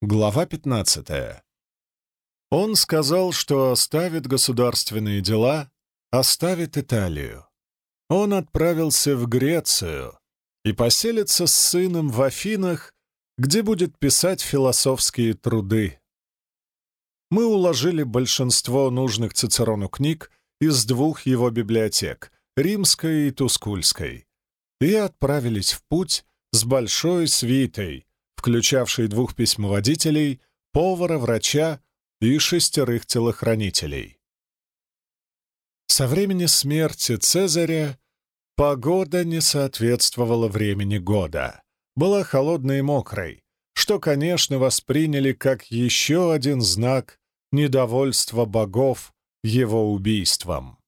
Глава 15. Он сказал, что оставит государственные дела, оставит Италию. Он отправился в Грецию и поселится с сыном в Афинах, где будет писать философские труды. Мы уложили большинство нужных Цицерону книг из двух его библиотек — Римской и Тускульской, и отправились в путь с большой свитой, включавшей двух письмоводителей, повара, врача и шестерых телохранителей. Со времени смерти Цезаря погода не соответствовала времени года, была холодной и мокрой, что, конечно, восприняли как еще один знак недовольства богов его убийством.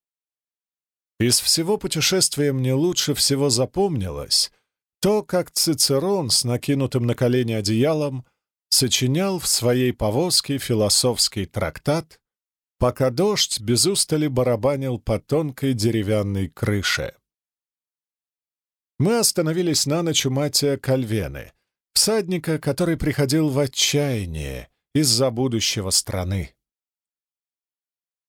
Из всего путешествия мне лучше всего запомнилось то, как Цицерон с накинутым на колени одеялом сочинял в своей повозке философский трактат, пока дождь без устали барабанил по тонкой деревянной крыше. Мы остановились на ночь у Матия Кальвены, всадника, который приходил в отчаяние из-за будущего страны.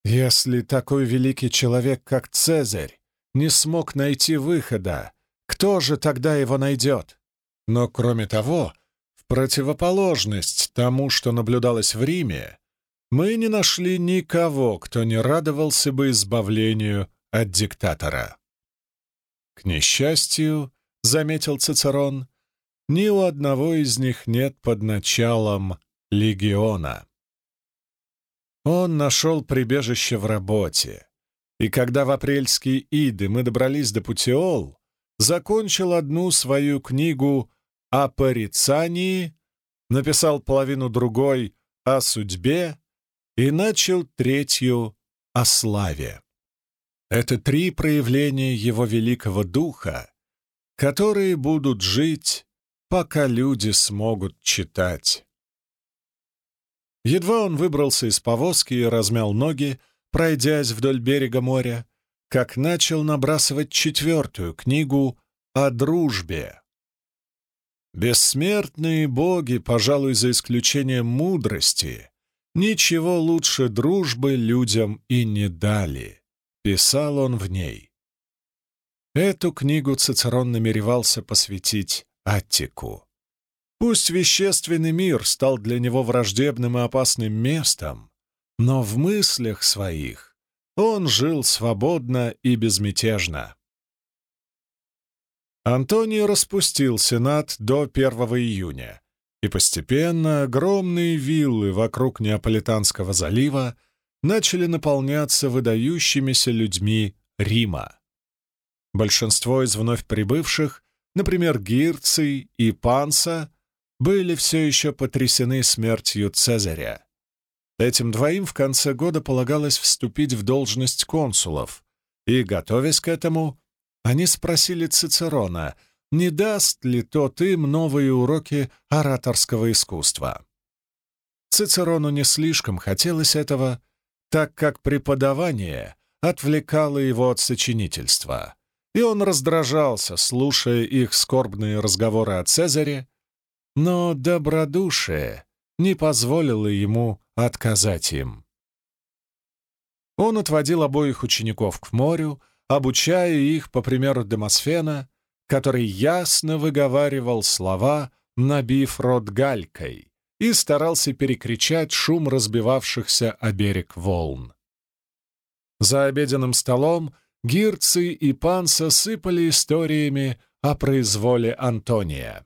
Если такой великий человек, как Цезарь, не смог найти выхода, кто же тогда его найдет? Но кроме того, в противоположность тому, что наблюдалось в Риме, мы не нашли никого, кто не радовался бы избавлению от диктатора. К несчастью, — заметил Цицерон, — ни у одного из них нет под началом легиона. Он нашел прибежище в работе, и когда в апрельские иды мы добрались до Путиол, закончил одну свою книгу о порицании, написал половину другой о судьбе и начал третью о славе. Это три проявления его великого духа, которые будут жить, пока люди смогут читать. Едва он выбрался из повозки и размял ноги, пройдясь вдоль берега моря, как начал набрасывать четвертую книгу о дружбе. Бессмертные боги, пожалуй, за исключением мудрости, ничего лучше дружбы людям и не дали, писал он в ней. Эту книгу Цицерон намеревался посвятить Аттику. Пусть вещественный мир стал для него враждебным и опасным местом, но в мыслях своих он жил свободно и безмятежно. Антоний распустил Сенат до 1 июня, и постепенно огромные виллы вокруг Неаполитанского залива начали наполняться выдающимися людьми Рима. Большинство из вновь прибывших, например, Гирций и Панса, были все еще потрясены смертью Цезаря. Этим двоим в конце года полагалось вступить в должность консулов, и, готовясь к этому, они спросили Цицерона, не даст ли тот им новые уроки ораторского искусства. Цицерону не слишком хотелось этого, так как преподавание отвлекало его от сочинительства, и он раздражался, слушая их скорбные разговоры о Цезаре но добродушие не позволило ему отказать им. Он отводил обоих учеников к морю, обучая их, по примеру Демосфена, который ясно выговаривал слова, набив рот галькой, и старался перекричать шум разбивавшихся о берег волн. За обеденным столом Гирцы и Панса сыпали историями о произволе Антония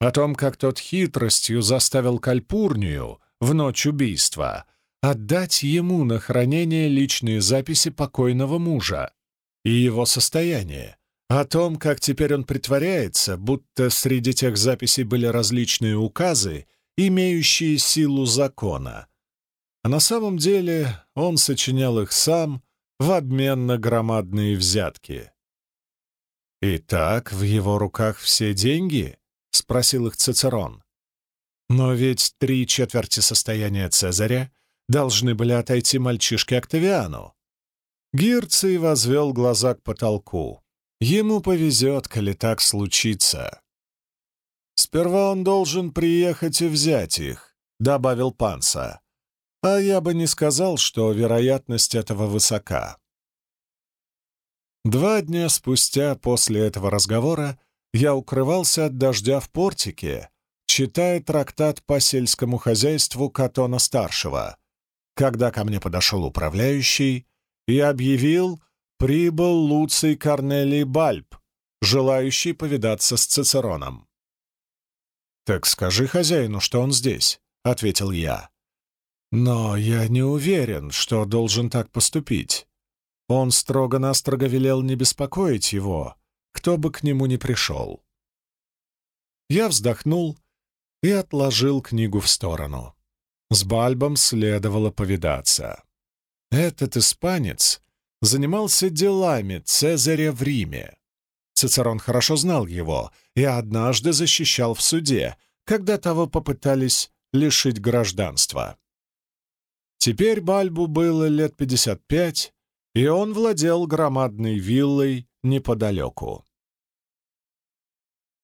о том, как тот хитростью заставил Кальпурнию в ночь убийства отдать ему на хранение личные записи покойного мужа и его состояние, о том, как теперь он притворяется, будто среди тех записей были различные указы, имеющие силу закона. А на самом деле он сочинял их сам в обмен на громадные взятки. Итак, в его руках все деньги —— спросил их Цицерон. «Но ведь три четверти состояния Цезаря должны были отойти мальчишке Октавиану». Гирций возвел глаза к потолку. Ему повезет, коли так случится. Сперва он должен приехать и взять их, — добавил Панса. «А я бы не сказал, что вероятность этого высока». Два дня спустя после этого разговора я укрывался от дождя в портике, читая трактат по сельскому хозяйству Катона-старшего, когда ко мне подошел управляющий и объявил, прибыл Луций Корнелий Бальб, желающий повидаться с Цицероном. «Так скажи хозяину, что он здесь», — ответил я. «Но я не уверен, что должен так поступить. Он строго-настрого велел не беспокоить его, кто бы к нему ни пришел». Я вздохнул и отложил книгу в сторону. С Бальбом следовало повидаться. Этот испанец занимался делами Цезаря в Риме. Цицерон хорошо знал его и однажды защищал в суде, когда того попытались лишить гражданства. Теперь Бальбу было лет 55, и он владел громадной виллой неподалеку.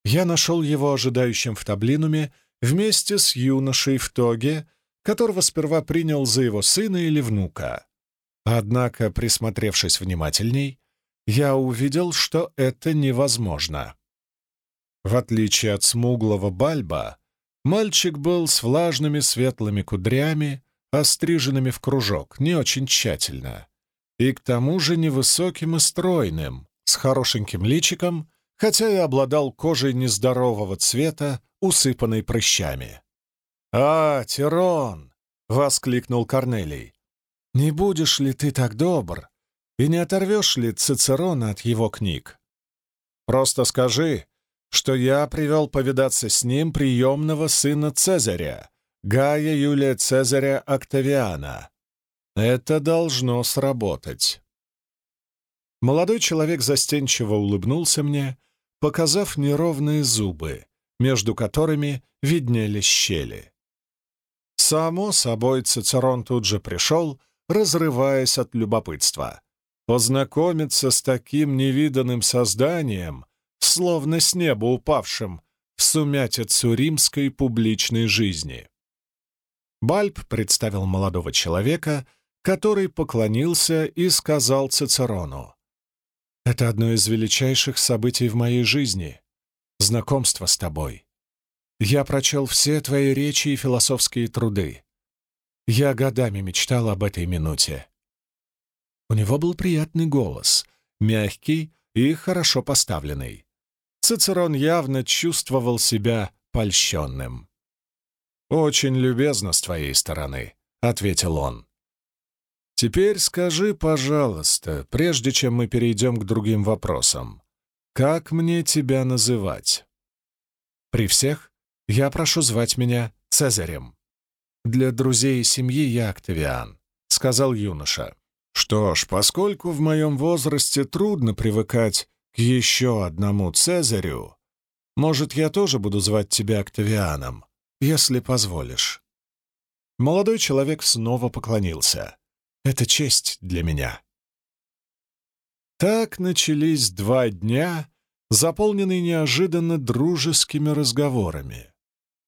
Я нашел его ожидающим в Таблинуме вместе с юношей в тоге, которого сперва принял за его сына или внука. Однако, присмотревшись внимательней, я увидел, что это невозможно. В отличие от смуглого Бальба, мальчик был с влажными светлыми кудрями, остриженными в кружок, не очень тщательно, и к тому же невысоким и стройным, с хорошеньким личиком, хотя и обладал кожей нездорового цвета, усыпанной прыщами. «А, Тирон!» — воскликнул Корнелий. Не будешь ли ты так добр и не оторвешь ли Цицерона от его книг? Просто скажи, что я привел повидаться с ним приемного сына Цезаря, Гая Юлия Цезаря Октавиана. Это должно сработать. Молодой человек застенчиво улыбнулся мне, показав неровные зубы, между которыми виднелись щели. Само собой, Цицерон тут же пришел разрываясь от любопытства. Познакомиться с таким невиданным созданием, словно с неба упавшим, в сумятицу римской публичной жизни. Бальб представил молодого человека, который поклонился и сказал Цицерону. «Это одно из величайших событий в моей жизни — знакомство с тобой. Я прочел все твои речи и философские труды. Я годами мечтал об этой минуте. У него был приятный голос, мягкий и хорошо поставленный. Цицерон явно чувствовал себя польщенным. «Очень любезно с твоей стороны», — ответил он. «Теперь скажи, пожалуйста, прежде чем мы перейдем к другим вопросам, как мне тебя называть?» «При всех я прошу звать меня Цезарем». «Для друзей и семьи я Октавиан», — сказал юноша. «Что ж, поскольку в моем возрасте трудно привыкать к еще одному Цезарю, может, я тоже буду звать тебя Октавианом, если позволишь». Молодой человек снова поклонился. «Это честь для меня». Так начались два дня, заполненные неожиданно дружескими разговорами.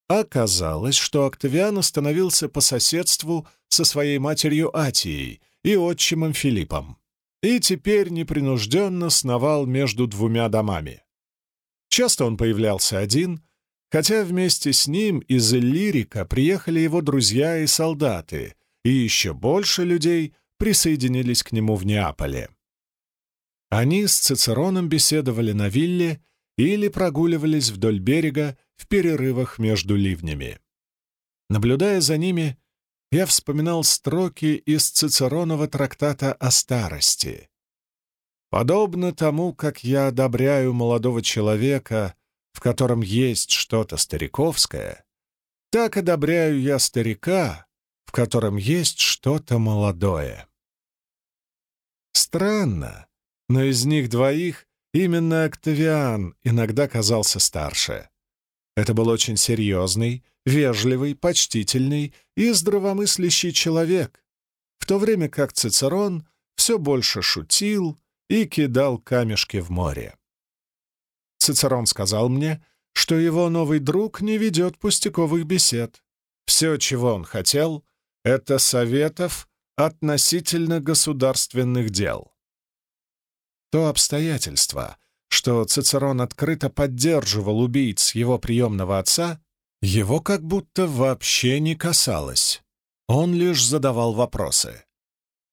Оказалось, что Октавиан остановился по соседству со своей матерью Атией и отчимом Филиппом, и теперь непринужденно сновал между двумя домами. Часто он появлялся один, хотя вместе с ним из Иллирика приехали его друзья и солдаты, и еще больше людей присоединились к нему в Неаполе. Они с Цицероном беседовали на вилле или прогуливались вдоль берега в перерывах между ливнями. Наблюдая за ними, я вспоминал строки из Цицеронова трактата о старости. Подобно тому, как я одобряю молодого человека, в котором есть что-то стариковское, так одобряю я старика, в котором есть что-то молодое. Странно, но из них двоих именно Октавиан иногда казался старше. Это был очень серьезный, вежливый, почтительный и здравомыслящий человек, в то время как Цицерон все больше шутил и кидал камешки в море. Цицерон сказал мне, что его новый друг не ведет пустяковых бесед. Все, чего он хотел, — это советов относительно государственных дел. То обстоятельство, что Цицерон открыто поддерживал убийц его приемного отца, его как будто вообще не касалось. Он лишь задавал вопросы.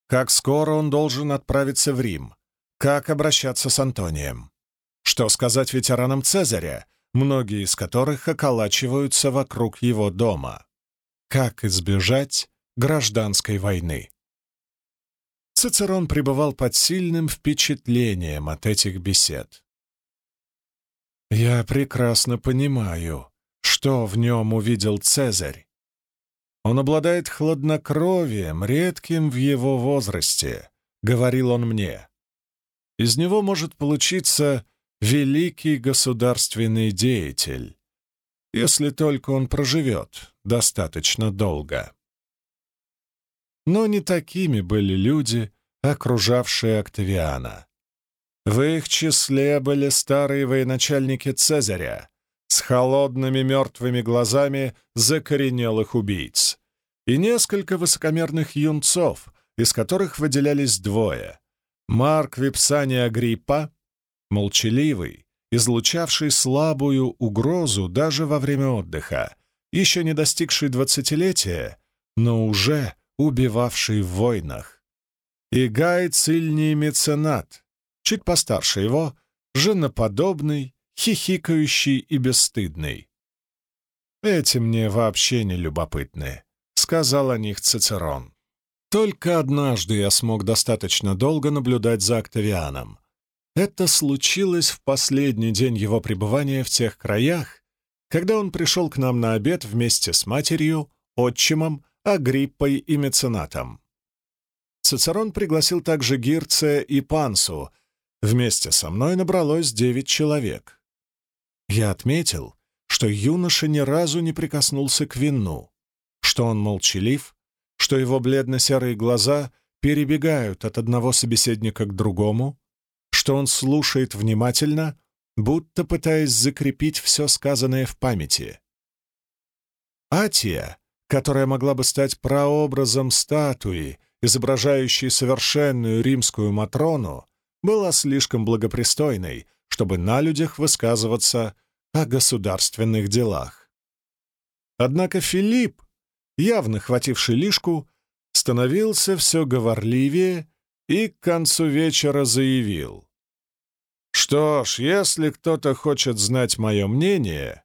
Как скоро он должен отправиться в Рим? Как обращаться с Антонием? Что сказать ветеранам Цезаря, многие из которых околачиваются вокруг его дома? Как избежать гражданской войны? Цицерон пребывал под сильным впечатлением от этих бесед. «Я прекрасно понимаю, что в нем увидел Цезарь. Он обладает хладнокровием, редким в его возрасте», — говорил он мне. «Из него может получиться великий государственный деятель, если только он проживет достаточно долго». Но не такими были люди, окружавшие Октавиана. В их числе были старые военачальники Цезаря с холодными мертвыми глазами закоренелых убийц и несколько высокомерных юнцов, из которых выделялись двое — Марк Випсания Агриппа, молчаливый, излучавший слабую угрозу даже во время отдыха, еще не достигший двадцатилетия, но уже убивавший в войнах. И Гай Цильний Меценат, чуть постарше его, женоподобный, хихикающий и бесстыдный. «Эти мне вообще не любопытны», — сказал о них Цицерон. Только однажды я смог достаточно долго наблюдать за Октавианом. Это случилось в последний день его пребывания в тех краях, когда он пришел к нам на обед вместе с матерью, отчимом Агриппой и меценатом. Цицерон пригласил также Гирция и Пансу. Вместе со мной набралось девять человек. Я отметил, что юноша ни разу не прикоснулся к вину, что он молчалив, что его бледно-серые глаза перебегают от одного собеседника к другому, что он слушает внимательно, будто пытаясь закрепить все сказанное в памяти. Атия которая могла бы стать прообразом статуи, изображающей совершенную римскую Матрону, была слишком благопристойной, чтобы на людях высказываться о государственных делах. Однако Филипп, явно хвативший лишку, становился все говорливее и к концу вечера заявил. «Что ж, если кто-то хочет знать мое мнение,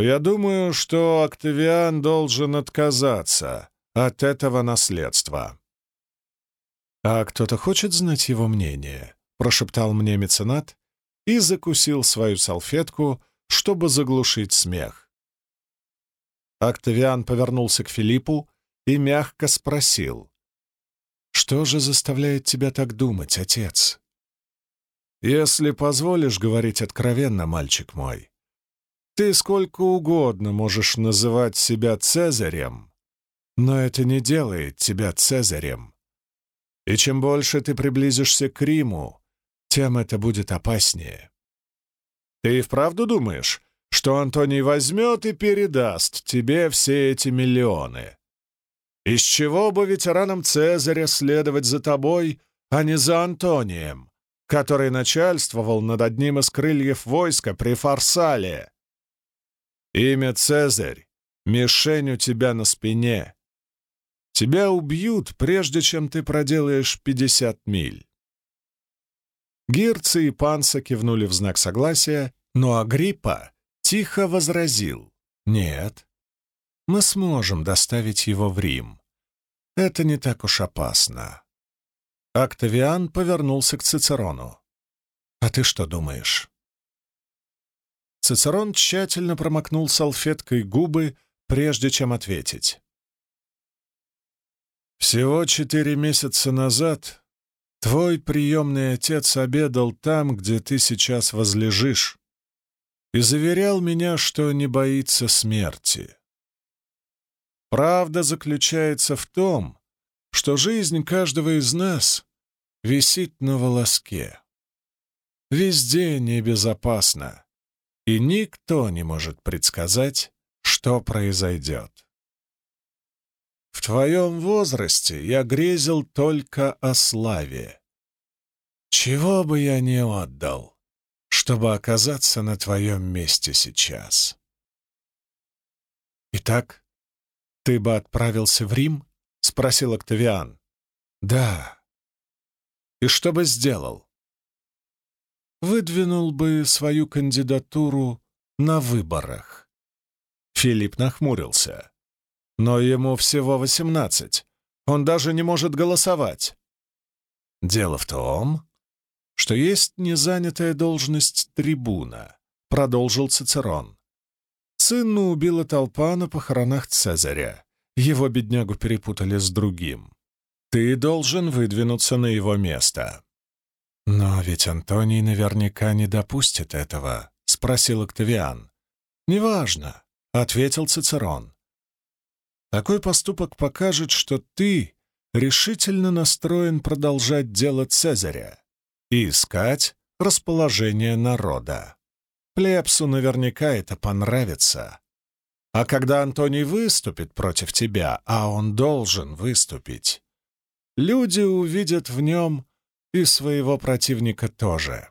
я думаю, что Октавиан должен отказаться от этого наследства. «А кто-то хочет знать его мнение?» — прошептал мне меценат и закусил свою салфетку, чтобы заглушить смех. Октавиан повернулся к Филиппу и мягко спросил. «Что же заставляет тебя так думать, отец?» «Если позволишь говорить откровенно, мальчик мой, ты сколько угодно можешь называть себя Цезарем, но это не делает тебя Цезарем. И чем больше ты приблизишься к Риму, тем это будет опаснее. Ты и вправду думаешь, что Антоний возьмет и передаст тебе все эти миллионы? Из чего бы ветеранам Цезаря следовать за тобой, а не за Антонием, который начальствовал над одним из крыльев войска при Фарсале? Имя Цезарь, мишень у тебя на спине. Тебя убьют, прежде чем ты проделаешь пятьдесят миль. Гирцы и Панса кивнули в знак согласия, но Агриппа тихо возразил. «Нет, мы сможем доставить его в Рим. Это не так уж опасно». Октавиан повернулся к Цицерону. «А ты что думаешь?» Цицерон тщательно промокнул салфеткой губы, прежде чем ответить. «Всего четыре месяца назад твой приемный отец обедал там, где ты сейчас возлежишь, и заверял меня, что не боится смерти. Правда заключается в том, что жизнь каждого из нас висит на волоске. Везде небезопасно и никто не может предсказать, что произойдет. твоем возрасте я грезил только о славе. Чего бы я не отдал, чтобы оказаться на твоем месте сейчас. Итак, ты бы отправился в Рим? — спросил Октавиан. Да. И что бы сделал? Выдвинул бы свою кандидатуру на выборах. Филипп нахмурился. Но ему всего восемнадцать. Он даже не может голосовать. Дело в том, что есть незанятая должность трибуна, продолжил Цицерон. Сына убила толпа на похоронах Цезаря. Его беднягу перепутали с другим. Ты должен выдвинуться на его место. Но ведь Антоний наверняка не допустит этого, спросил Октавиан. Неважно, ответил Цицерон. Такой поступок покажет, что ты решительно настроен продолжать дело Цезаря и искать расположение народа. Плебсу наверняка это понравится. А когда Антоний выступит против тебя, а он должен выступить, люди увидят в нем и своего противника тоже.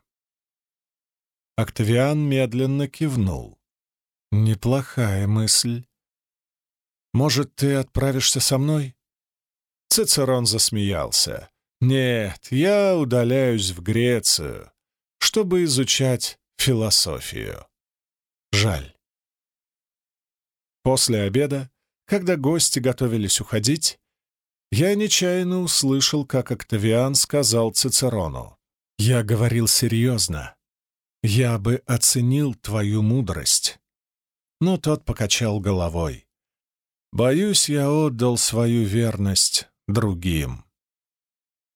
Октавиан медленно кивнул. Неплохая мысль. Может, ты отправишься со мной?» Цицерон засмеялся. «Нет, я удаляюсь в Грецию, чтобы изучать философию. Жаль». После обеда, когда гости готовились уходить, я нечаянно услышал, как Октавиан сказал Цицерону. «Я говорил серьезно. Я бы оценил твою мудрость». Но тот покачал головой. Боюсь, я отдал свою верность другим.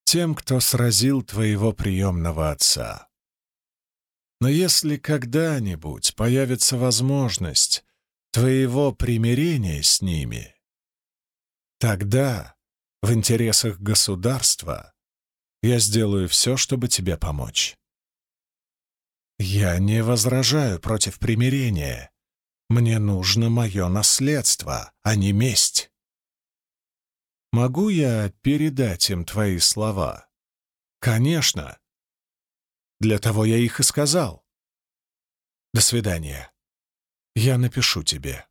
Тем, кто сразил твоего приемного отца. Но если когда-нибудь появится возможность твоего примирения с ними, тогда, в интересах государства, я сделаю все, чтобы тебе помочь. Я не возражаю против примирения, мне нужно мое наследство, а не месть. Могу я передать им твои слова? Конечно. Для того я их и сказал. До свидания. Я напишу тебе.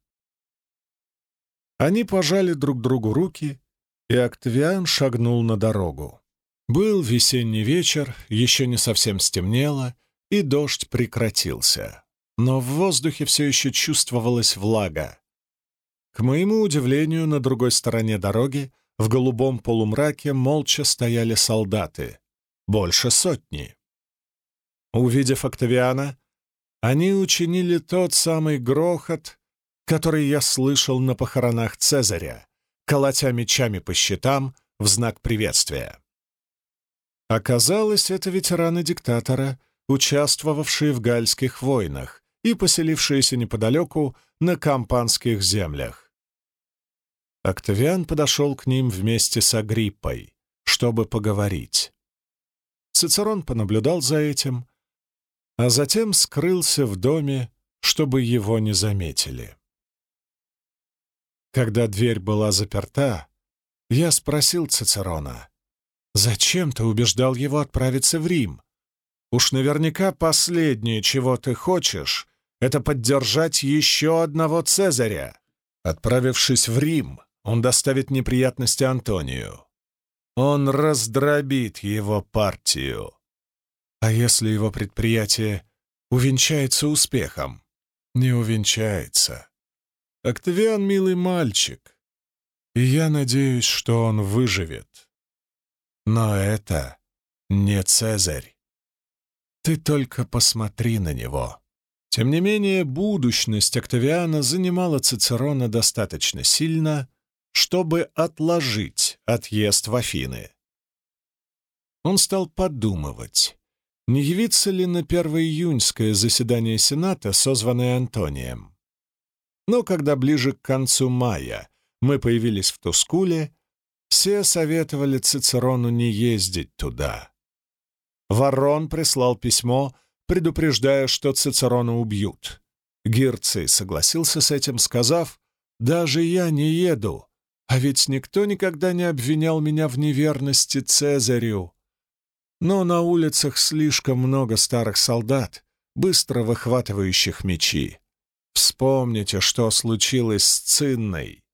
Они пожали друг другу руки, и Октавиан шагнул на дорогу. Был весенний вечер, еще не совсем стемнело, и дождь прекратился но в воздухе все еще чувствовалась влага. К моему удивлению, на другой стороне дороги, в голубом полумраке, молча стояли солдаты. Больше сотни. Увидев Октавиана, они учинили тот самый грохот, который я слышал на похоронах Цезаря, колотя мечами по щитам в знак приветствия. Оказалось, это ветераны диктатора, участвовавшие в гальских войнах, и поселившиеся неподалеку на Кампанских землях. Октавиан подошел к ним вместе с Агриппой, чтобы поговорить. Цицерон понаблюдал за этим, а затем скрылся в доме, чтобы его не заметили. Когда дверь была заперта, я спросил Цицерона, «Зачем ты убеждал его отправиться в Рим? Уж наверняка последнее, чего ты хочешь, это поддержать еще одного Цезаря. Отправившись в Рим, он доставит неприятности Антонию. Он раздробит его партию. А если его предприятие увенчается успехом? Не увенчается. Октавиан — милый мальчик, и я надеюсь, что он выживет. Но это не Цезарь. Ты только посмотри на него. Тем не менее, будущность Октавиана занимала Цицерона достаточно сильно, чтобы отложить отъезд в Афины. Он стал подумывать, не явиться ли на 1 июньское заседание Сената, созванное Антонием. Но когда ближе к концу мая мы появились в Тускуле, все советовали Цицерону не ездить туда. Ворон прислал письмо, предупреждая, что Цицерона убьют. Гирций согласился с этим, сказав, «Даже я не еду, А ведь никто никогда не обвинял меня в неверности Цезарю. Но на улицах слишком много старых солдат, быстро выхватывающих мечи. Вспомните, что случилось с Цинной.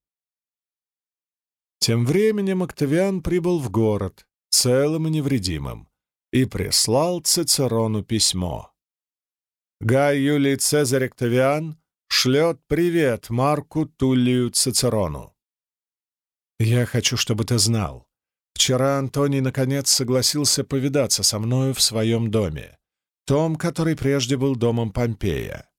Тем временем Октавиан прибыл в город, целым и невредимым, и прислал Цицерону письмо. Гай Юлий Цезарь Октавиан шлет привет Марку Туллию Цицерону. «Я хочу, чтобы ты знал. Вчера Антоний наконец согласился повидаться со мною в своем доме, том, который прежде был домом Помпея.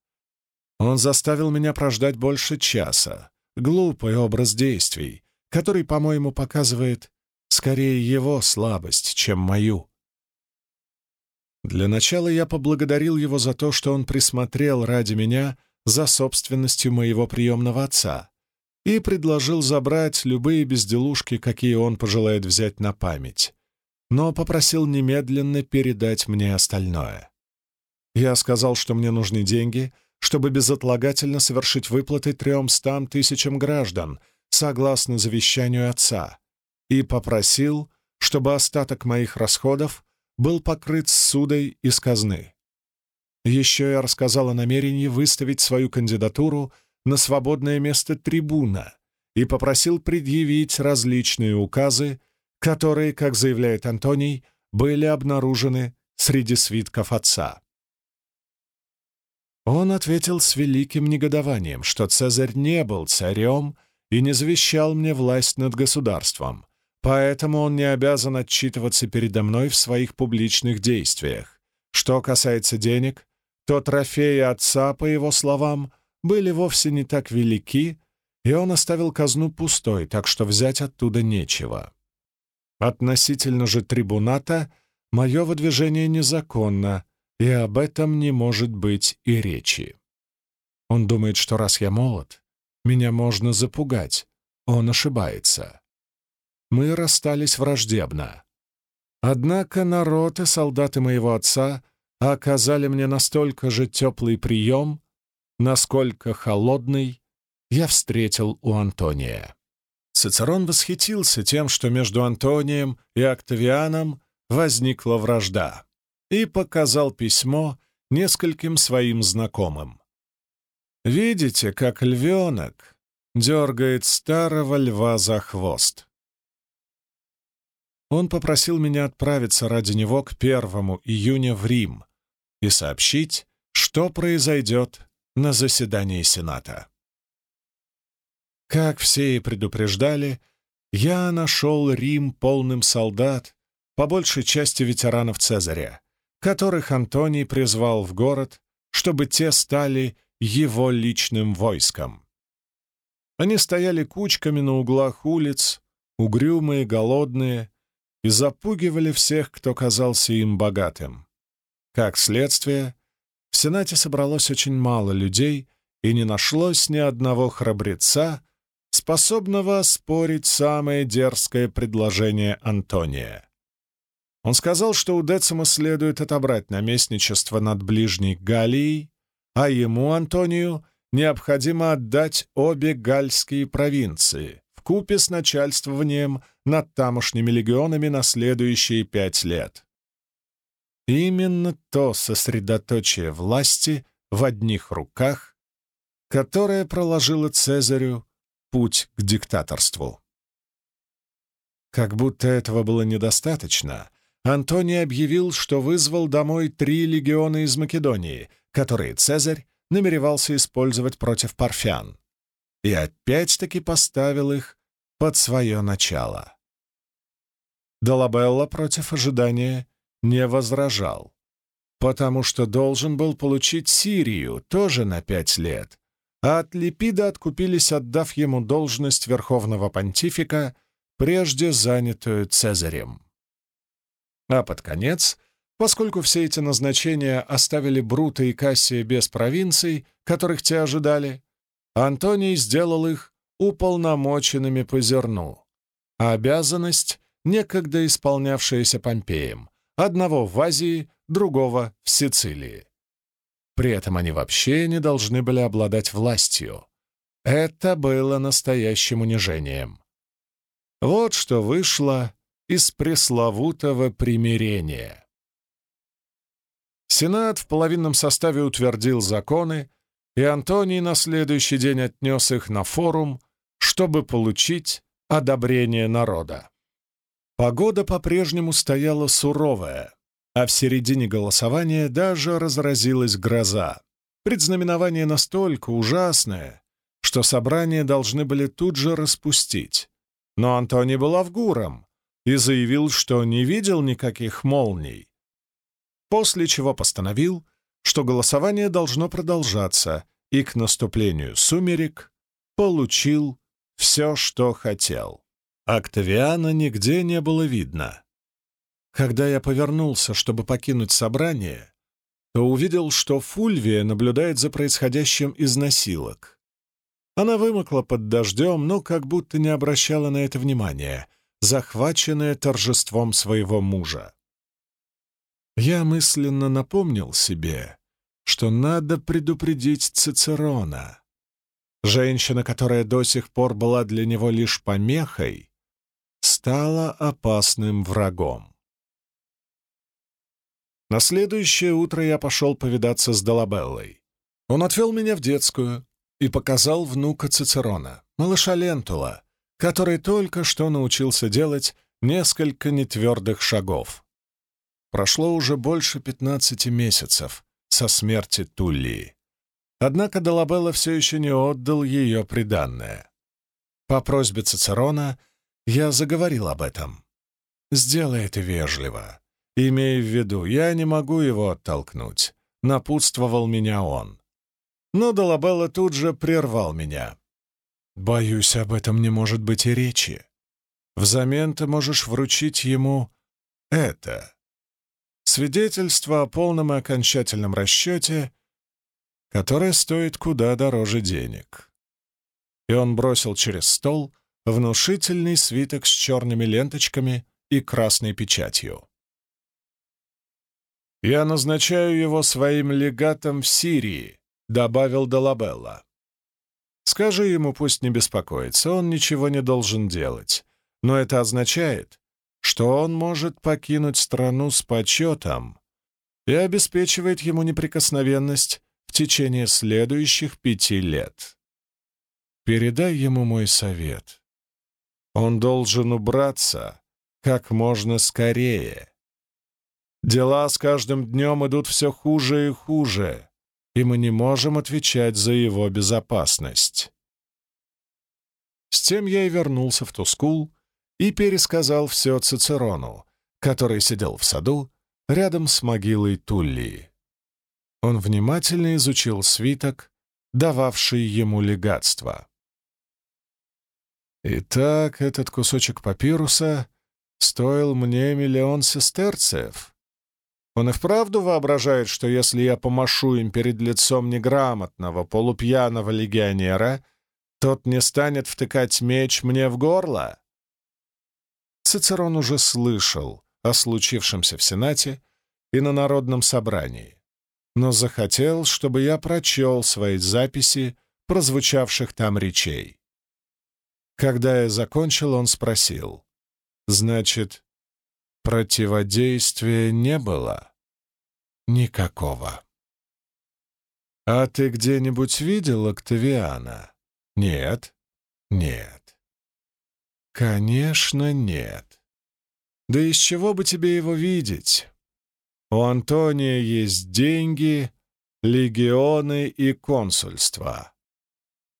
Он заставил меня прождать больше часа. Глупый образ действий, который, по-моему, показывает скорее его слабость, чем мою. Для начала я поблагодарил его за то, что он присмотрел ради меня за собственностью моего приемного отца и предложил забрать любые безделушки, какие он пожелает взять на память, но попросил немедленно передать мне остальное. Я сказал, что мне нужны деньги, чтобы безотлагательно совершить выплаты тремстам тысячам граждан, согласно завещанию отца, и попросил, чтобы остаток моих расходов был покрыт ссудой из казны. Еще я рассказал о намерении выставить свою кандидатуру на свободное место трибуна и попросил предъявить различные указы, которые, как заявляет Антоний, были обнаружены среди свитков отца. Он ответил с великим негодованием, что Цезарь не был царем и не завещал мне власть над государством, поэтому он не обязан отчитываться передо мной в своих публичных действиях. Что касается денег, то трофеи отца, по его словам, были вовсе не так велики, и он оставил казну пустой, так что взять оттуда нечего. Относительно же трибуната мое выдвижение незаконно, и об этом не может быть и речи. Он думает, что раз я молод, меня можно запугать. Он ошибается. Мы расстались враждебно. Однако народ и солдаты моего отца оказали мне настолько же теплый прием, насколько холодный я встретил у Антония. Цицерон восхитился тем, что между Антонием и Октавианом возникла вражда, и показал письмо нескольким своим знакомым. «Видите, как львенок дергает старого льва за хвост?» Он попросил меня отправиться ради него к первому июня в Рим и сообщить, что произойдет на заседании Сената. Как все и предупреждали, я нашел Рим полным солдат, по большей части ветеранов Цезаря, которых Антоний призвал в город, чтобы те стали его личным войском. Они стояли кучками на углах улиц, угрюмые, голодные, и запугивали всех, кто казался им богатым. Как следствие, в Сенате собралось очень мало людей, и не нашлось ни одного храбреца, способного спорить самое дерзкое предложение Антония. Он сказал, что у Децима следует отобрать наместничество над Ближней Галией, а ему, Антонию, необходимо отдать обе гальские провинции в купе с начальствованием над тамошними легионами на следующие пять лет. Именно то сосредоточие власти в одних руках, которое проложило Цезарю путь к диктаторству. Как будто этого было недостаточно, Антоний объявил, что вызвал домой три легиона из Македонии, которые Цезарь намеревался использовать против парфян, и опять-таки поставил их под свое начало. Долабелла против ожидания не возражал, потому что должен был получить Сирию тоже на пять лет, а от Липида откупились, отдав ему должность верховного понтифика, прежде занятую Цезарем. А под конец, поскольку все эти назначения оставили Брута и Кассия без провинций, которых те ожидали, Антоний сделал их уполномоченными по зерну, а обязанность, некогда исполнявшаяся Помпеем, одного в Азии, другого в Сицилии. При этом они вообще не должны были обладать властью. Это было настоящим унижением. Вот что вышло из пресловутого примирения. Сенат в половинном составе утвердил законы, и Антоний на следующий день отнес их на форум, чтобы получить одобрение народа. Погода по-прежнему стояла суровая, а в середине голосования даже разразилась гроза. Предзнаменование настолько ужасное, что собрание должны были тут же распустить. Но Антоний был авгуром и заявил, что не видел никаких молний. После чего постановил, что голосование должно продолжаться, и к наступлению сумерек получил все, что хотел. Октавиана нигде не было видно. Когда я повернулся, чтобы покинуть собрание, то увидел, что Фульвия наблюдает за происходящим из насилок. Она вымокла под дождем, но как будто не обращала на это внимания, захваченная торжеством своего мужа. Я мысленно напомнил себе, что надо предупредить Цицерона. Женщина, которая до сих пор была для него лишь помехой, стала опасным врагом. На следующее утро я пошел повидаться с Долабеллой. Он отвел меня в детскую и показал внука Цицерона, малыша Лентула, который только что научился делать несколько нетвердых шагов. Прошло уже больше пятнадцати месяцев со смерти Туллии. Однако Долабелла все еще не отдал ее приданное. По просьбе Цицерона — я заговорил об этом. Сделай это вежливо. Имея в виду, я не могу его оттолкнуть. Напутствовал меня он. Но Долабелла тут же прервал меня. Боюсь, об этом не может быть и речи. Взамен ты можешь вручить ему это. Свидетельство о полном и окончательном расчете, которое стоит куда дороже денег. И он бросил через стол внушительный свиток с черными ленточками и красной печатью. «Я назначаю его своим легатом в Сирии», — добавил Долабелла. «Скажи ему, пусть не беспокоится, он ничего не должен делать, но это означает, что он может покинуть страну с почетом и обеспечивает ему неприкосновенность в течение следующих пяти лет. Передай ему мой совет. Он должен убраться как можно скорее. Дела с каждым днем идут все хуже и хуже, и мы не можем отвечать за его безопасность. С тем я и вернулся в Тускул и пересказал все Цицерону, который сидел в саду рядом с могилой Туллии. Он внимательно изучил свиток, дававший ему легатство. Итак, этот кусочек папируса стоил мне миллион сестерцев. Он и вправду воображает, что если я помашу им перед лицом неграмотного, полупьяного легионера, тот не станет втыкать меч мне в горло? Цицерон уже слышал о случившемся в Сенате и на Народном собрании, но захотел, чтобы я прочел свои записи прозвучавших там речей. Когда я закончил, он спросил. «Значит, противодействия не было?» «Никакого». «А ты где-нибудь видел Октавиана?» «Нет». «Нет». «Конечно, нет. Да из чего бы тебе его видеть? У Антония есть деньги, легионы и консульство.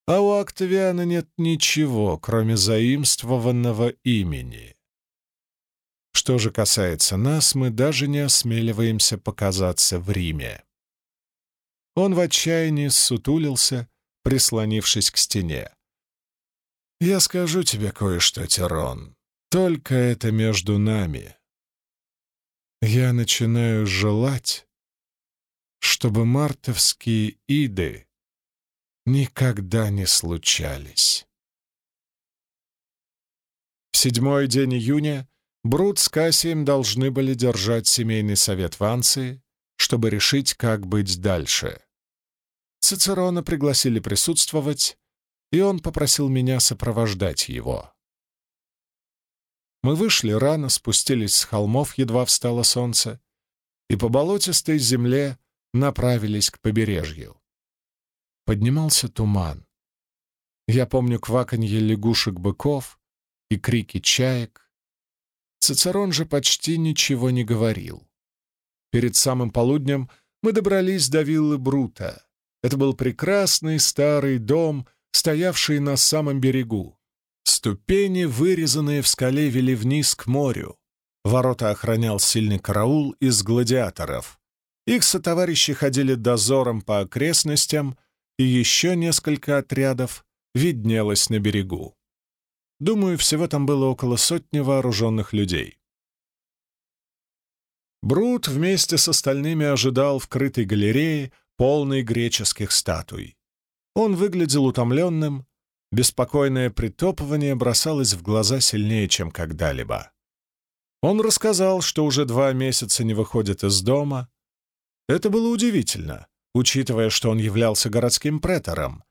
А у Октавиана нет ничего, кроме заимствованного имени. Что же касается нас, мы даже не осмеливаемся показаться в Риме. Он в отчаянии сутулился, прислонившись к стене. «Я скажу тебе кое-что, Тирон. Только это между нами. Я начинаю желать, чтобы мартовские иды никогда не случались. В седьмой день июня Брут с Кассием должны были держать семейный совет в Анции, чтобы решить, как быть дальше. Цицерона пригласили присутствовать, и он попросил меня сопровождать его. Мы вышли рано, спустились с холмов, едва встало солнце, и по болотистой земле направились к побережью. Поднимался туман. Я помню кваканье лягушек-быков и крики чаек. Цицерон же почти ничего не говорил. Перед самым полуднем мы добрались до виллы Брута. Это был прекрасный старый дом, стоявший на самом берегу. Ступени, вырезанные в скале, вели вниз к морю. Ворота охранял сильный караул из гладиаторов. Их сотоварищи ходили дозором по окрестностям, и еще несколько отрядов виднелось на берегу. Думаю, всего там было около сотни вооруженных людей. Брут вместе с остальными ожидал в крытой галерее, полной греческих статуй. Он выглядел утомленным, беспокойное притопывание бросалось в глаза сильнее, чем когда-либо. Он рассказал, что уже два месяца не выходит из дома. Это было удивительно, учитывая, что он являлся городским претором,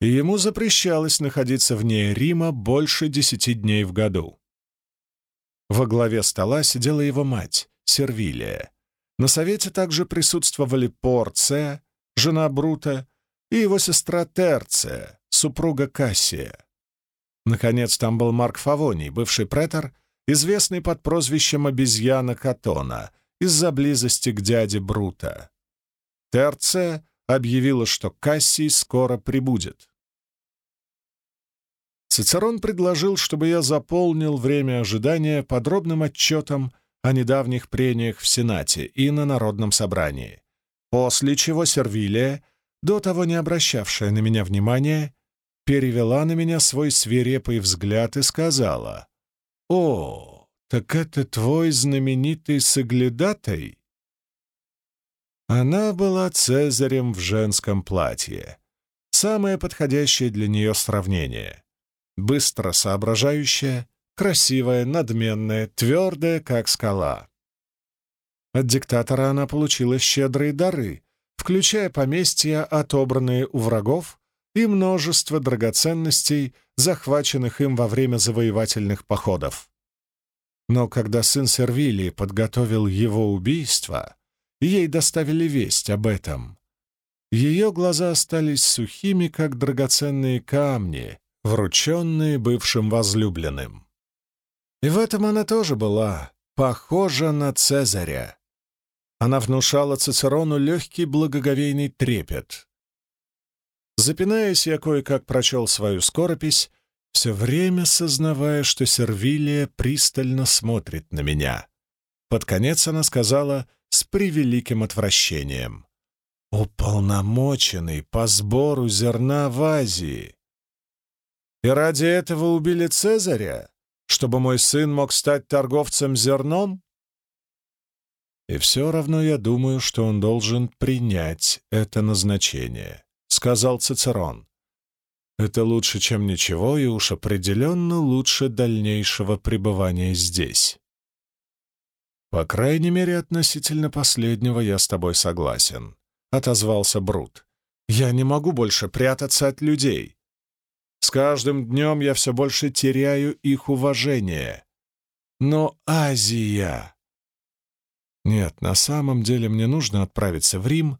и ему запрещалось находиться вне Рима больше десяти дней в году. Во главе стола сидела его мать, Сервилия. На совете также присутствовали Порция, жена Брута, и его сестра Терция, супруга Кассия. Наконец, там был Марк Фавоний, бывший претор, известный под прозвищем обезьяна Катона из-за близости к дяде Брута. Терция объявила, что Кассий скоро прибудет. Цицерон предложил, чтобы я заполнил время ожидания подробным отчетом о недавних прениях в Сенате и на Народном собрании, после чего Сервилия до того не обращавшая на меня внимания, перевела на меня свой свирепый взгляд и сказала, «О, так это твой знаменитый соглядатай?» Она была Цезарем в женском платье. Самое подходящее для нее сравнение. Быстро соображающая, красивая, надменная, твердая, как скала. От диктатора она получила щедрые дары, включая поместья, отобранные у врагов, и множество драгоценностей, захваченных им во время завоевательных походов. Но когда сын Сервилии подготовил его убийство, ей доставили весть об этом. Ее глаза остались сухими, как драгоценные камни, врученные бывшим возлюбленным. И в этом она тоже была похожа на Цезаря. Она внушала Цицерону легкий благоговейный трепет. Запинаясь, я кое-как прочел свою скоропись, все время сознавая, что Сервилия пристально смотрит на меня. Под конец она сказала с превеликим отвращением. «Уполномоченный по сбору зерна в Азии!» «И ради этого убили Цезаря, чтобы мой сын мог стать торговцем зерном?» И все равно я думаю, что он должен принять это назначение, — сказал Цицерон. Это лучше, чем ничего, и уж определенно лучше дальнейшего пребывания здесь. По крайней мере, относительно последнего я с тобой согласен, — отозвался Брут. Я не могу больше прятаться от людей. С каждым днем я все больше теряю их уважение. Но Азия... Нет, на самом деле мне нужно отправиться в Рим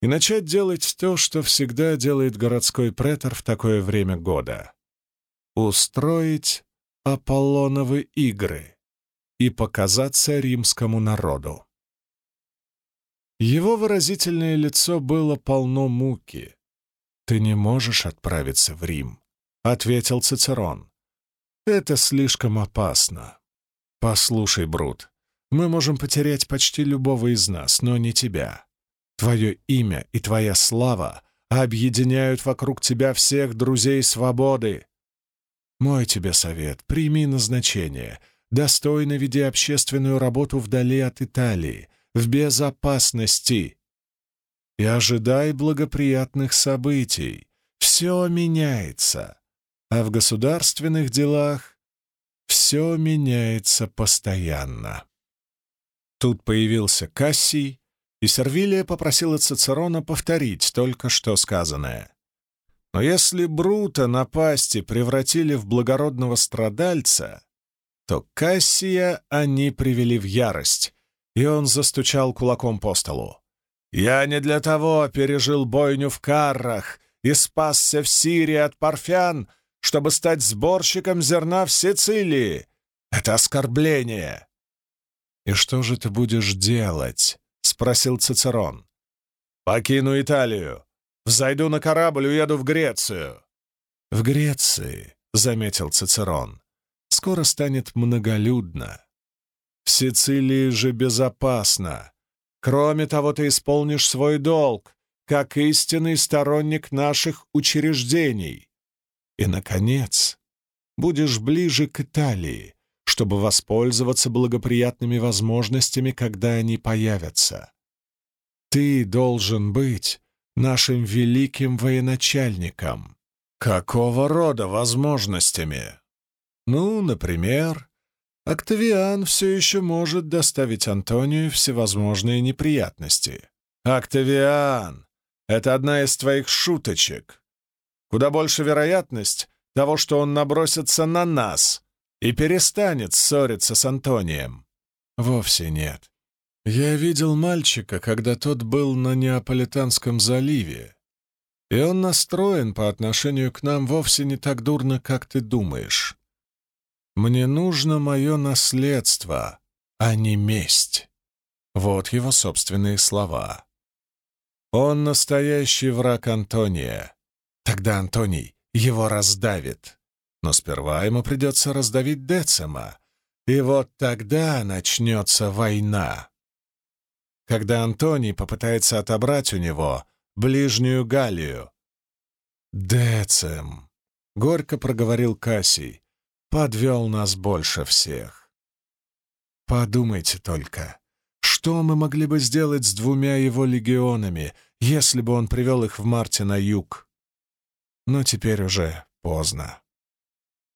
и начать делать то, что всегда делает городской претор в такое время года. Устроить Аполлоновы игры и показаться римскому народу. Его выразительное лицо было полно муки. «Ты не можешь отправиться в Рим», — ответил Цицерон. «Это слишком опасно. Послушай, Брут, мы можем потерять почти любого из нас, но не тебя. Твое имя и твоя слава объединяют вокруг тебя всех друзей свободы. Мой тебе совет — прими назначение, достойно веди общественную работу вдали от Италии, в безопасности. И ожидай благоприятных событий. Все меняется, а в государственных делах все меняется постоянно. Тут появился Кассий, и Сервилия попросила Цицерона повторить только что сказанное. Но если Брута напасти превратили в благородного страдальца, то Кассия они привели в ярость, и он застучал кулаком по столу. «Я не для того пережил бойню в Каррах и спасся в Сирии от парфян, чтобы стать сборщиком зерна в Сицилии. Это оскорбление!» «И что же ты будешь делать?» — спросил Цицерон. «Покину Италию. Взойду на корабль, уеду в Грецию». «В Греции», — заметил Цицерон, — «скоро станет многолюдно. В Сицилии же безопасно. Кроме того, ты исполнишь свой долг, как истинный сторонник наших учреждений. И, наконец, будешь ближе к Италии, чтобы воспользоваться благоприятными возможностями, когда они появятся. Ты должен быть нашим великим военачальником. Какого рода возможностями? Ну, например, Октавиан все еще может доставить Антонию всевозможные неприятности. Октавиан — это одна из твоих шуточек. Куда больше вероятность того, что он набросится на нас и перестанет ссориться с Антонием. Вовсе нет. Я видел мальчика, когда тот был на Неаполитанском заливе, и он настроен по отношению к нам вовсе не так дурно, как ты думаешь. Мне нужно мое наследство, а не месть. Вот его собственные слова. Он настоящий враг Антония. Тогда Антоний его раздавит. Но сперва ему придется раздавить Децима. И вот тогда начнется война. Когда Антоний попытается отобрать у него ближнюю Галию. «Децим», — горько проговорил Кассий, подвел нас больше всех. Подумайте только, что мы могли бы сделать с двумя его легионами, если бы он привел их в марте на юг? Но теперь уже поздно.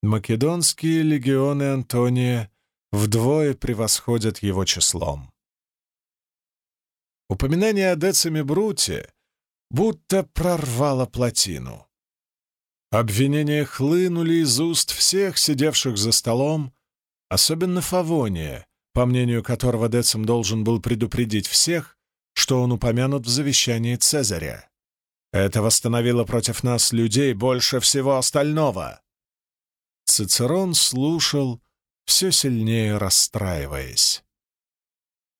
Македонские легионы Антония вдвое превосходят его числом. Упоминание о Дециме Бруте будто прорвало плотину. Обвинения хлынули из уст всех сидевших за столом, особенно Фавония, по мнению которого Децим должен был предупредить всех, что он упомянут в завещании Цезаря. Это восстановило против нас людей больше всего остального. Цицерон слушал, все сильнее расстраиваясь.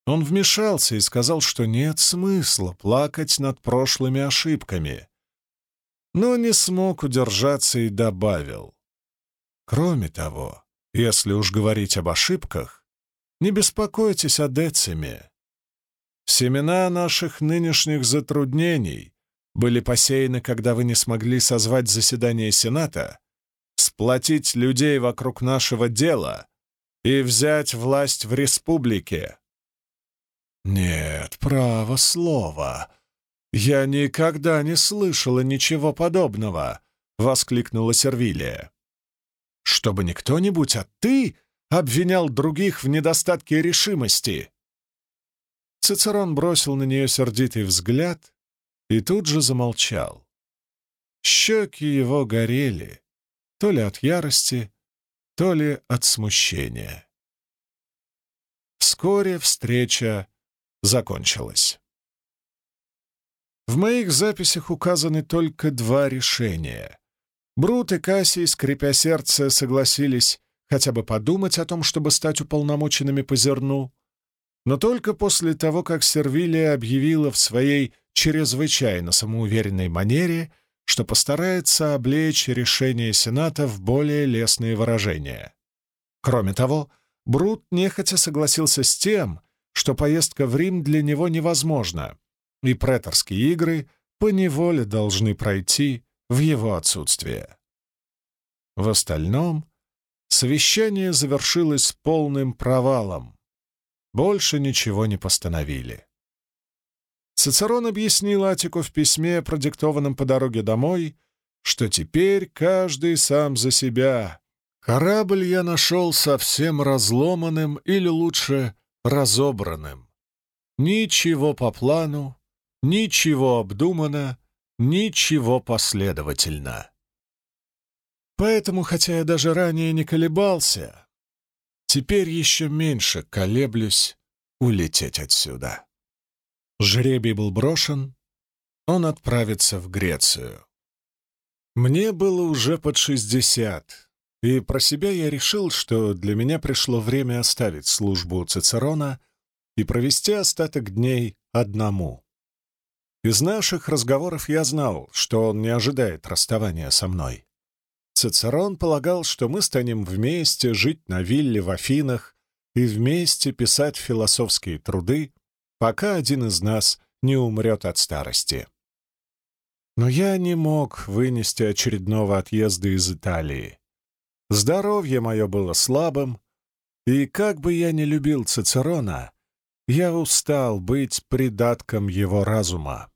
Он вмешался и сказал, что нет смысла плакать над прошлыми ошибками но не смог удержаться и добавил. Кроме того, если уж говорить об ошибках, не беспокойтесь о Дециме. Семена наших нынешних затруднений были посеяны, когда вы не смогли созвать заседание Сената, сплотить людей вокруг нашего дела и взять власть в республике. Нет, право слово, «Я никогда не слышала ничего подобного!» — воскликнула Сервилия. «Чтобы не кто-нибудь, а ты обвинял других в недостатке решимости!» Цицерон бросил на нее сердитый взгляд и тут же замолчал. Щеки его горели, то ли от ярости, то ли от смущения. Вскоре встреча закончилась. В моих записях указаны только два решения. Брут и Кассий, скрипя сердце, согласились хотя бы подумать о том, чтобы стать уполномоченными по зерну, но только после того, как Сервилия объявила в своей чрезвычайно самоуверенной манере, что постарается облечь решение Сената в более лестные выражения. Кроме того, Брут нехотя согласился с тем, что поездка в Рим для него невозможна, и преторские игры поневоле должны пройти в его отсутствие. В остальном совещание завершилось полным провалом. Больше ничего не постановили. Цицерон объяснил Атику в письме, продиктованном по дороге домой, что теперь каждый сам за себя. Корабль я нашел совсем разломанным или лучше разобранным. Ничего по плану, Ничего обдумано, ничего последовательно. Поэтому, хотя я даже ранее не колебался, теперь еще меньше колеблюсь улететь отсюда. Жребий был брошен, он отправится в Грецию. Мне было уже под шестьдесят, и про себя я решил, что для меня пришло время оставить службу Цицерона и провести остаток дней одному. Из наших разговоров я знал, что он не ожидает расставания со мной. Цицерон полагал, что мы станем вместе жить на вилле в Афинах и вместе писать философские труды, пока один из нас не умрет от старости. Но я не мог вынести очередного отъезда из Италии. Здоровье мое было слабым, и как бы я ни любил Цицерона, я устал быть придатком его разума.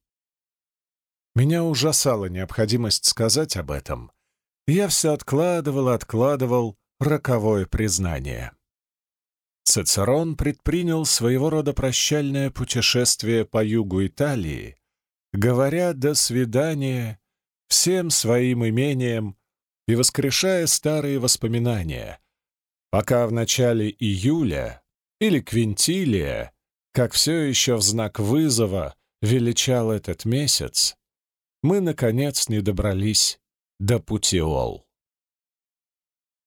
Меня ужасала необходимость сказать об этом. Я все откладывал откладывал роковое признание. Цицерон предпринял своего рода прощальное путешествие по югу Италии, говоря «до свидания» всем своим имением и воскрешая старые воспоминания, пока в начале июля или Квинтилия, как все еще в знак вызова величал этот месяц, мы, наконец, не добрались до Путиол.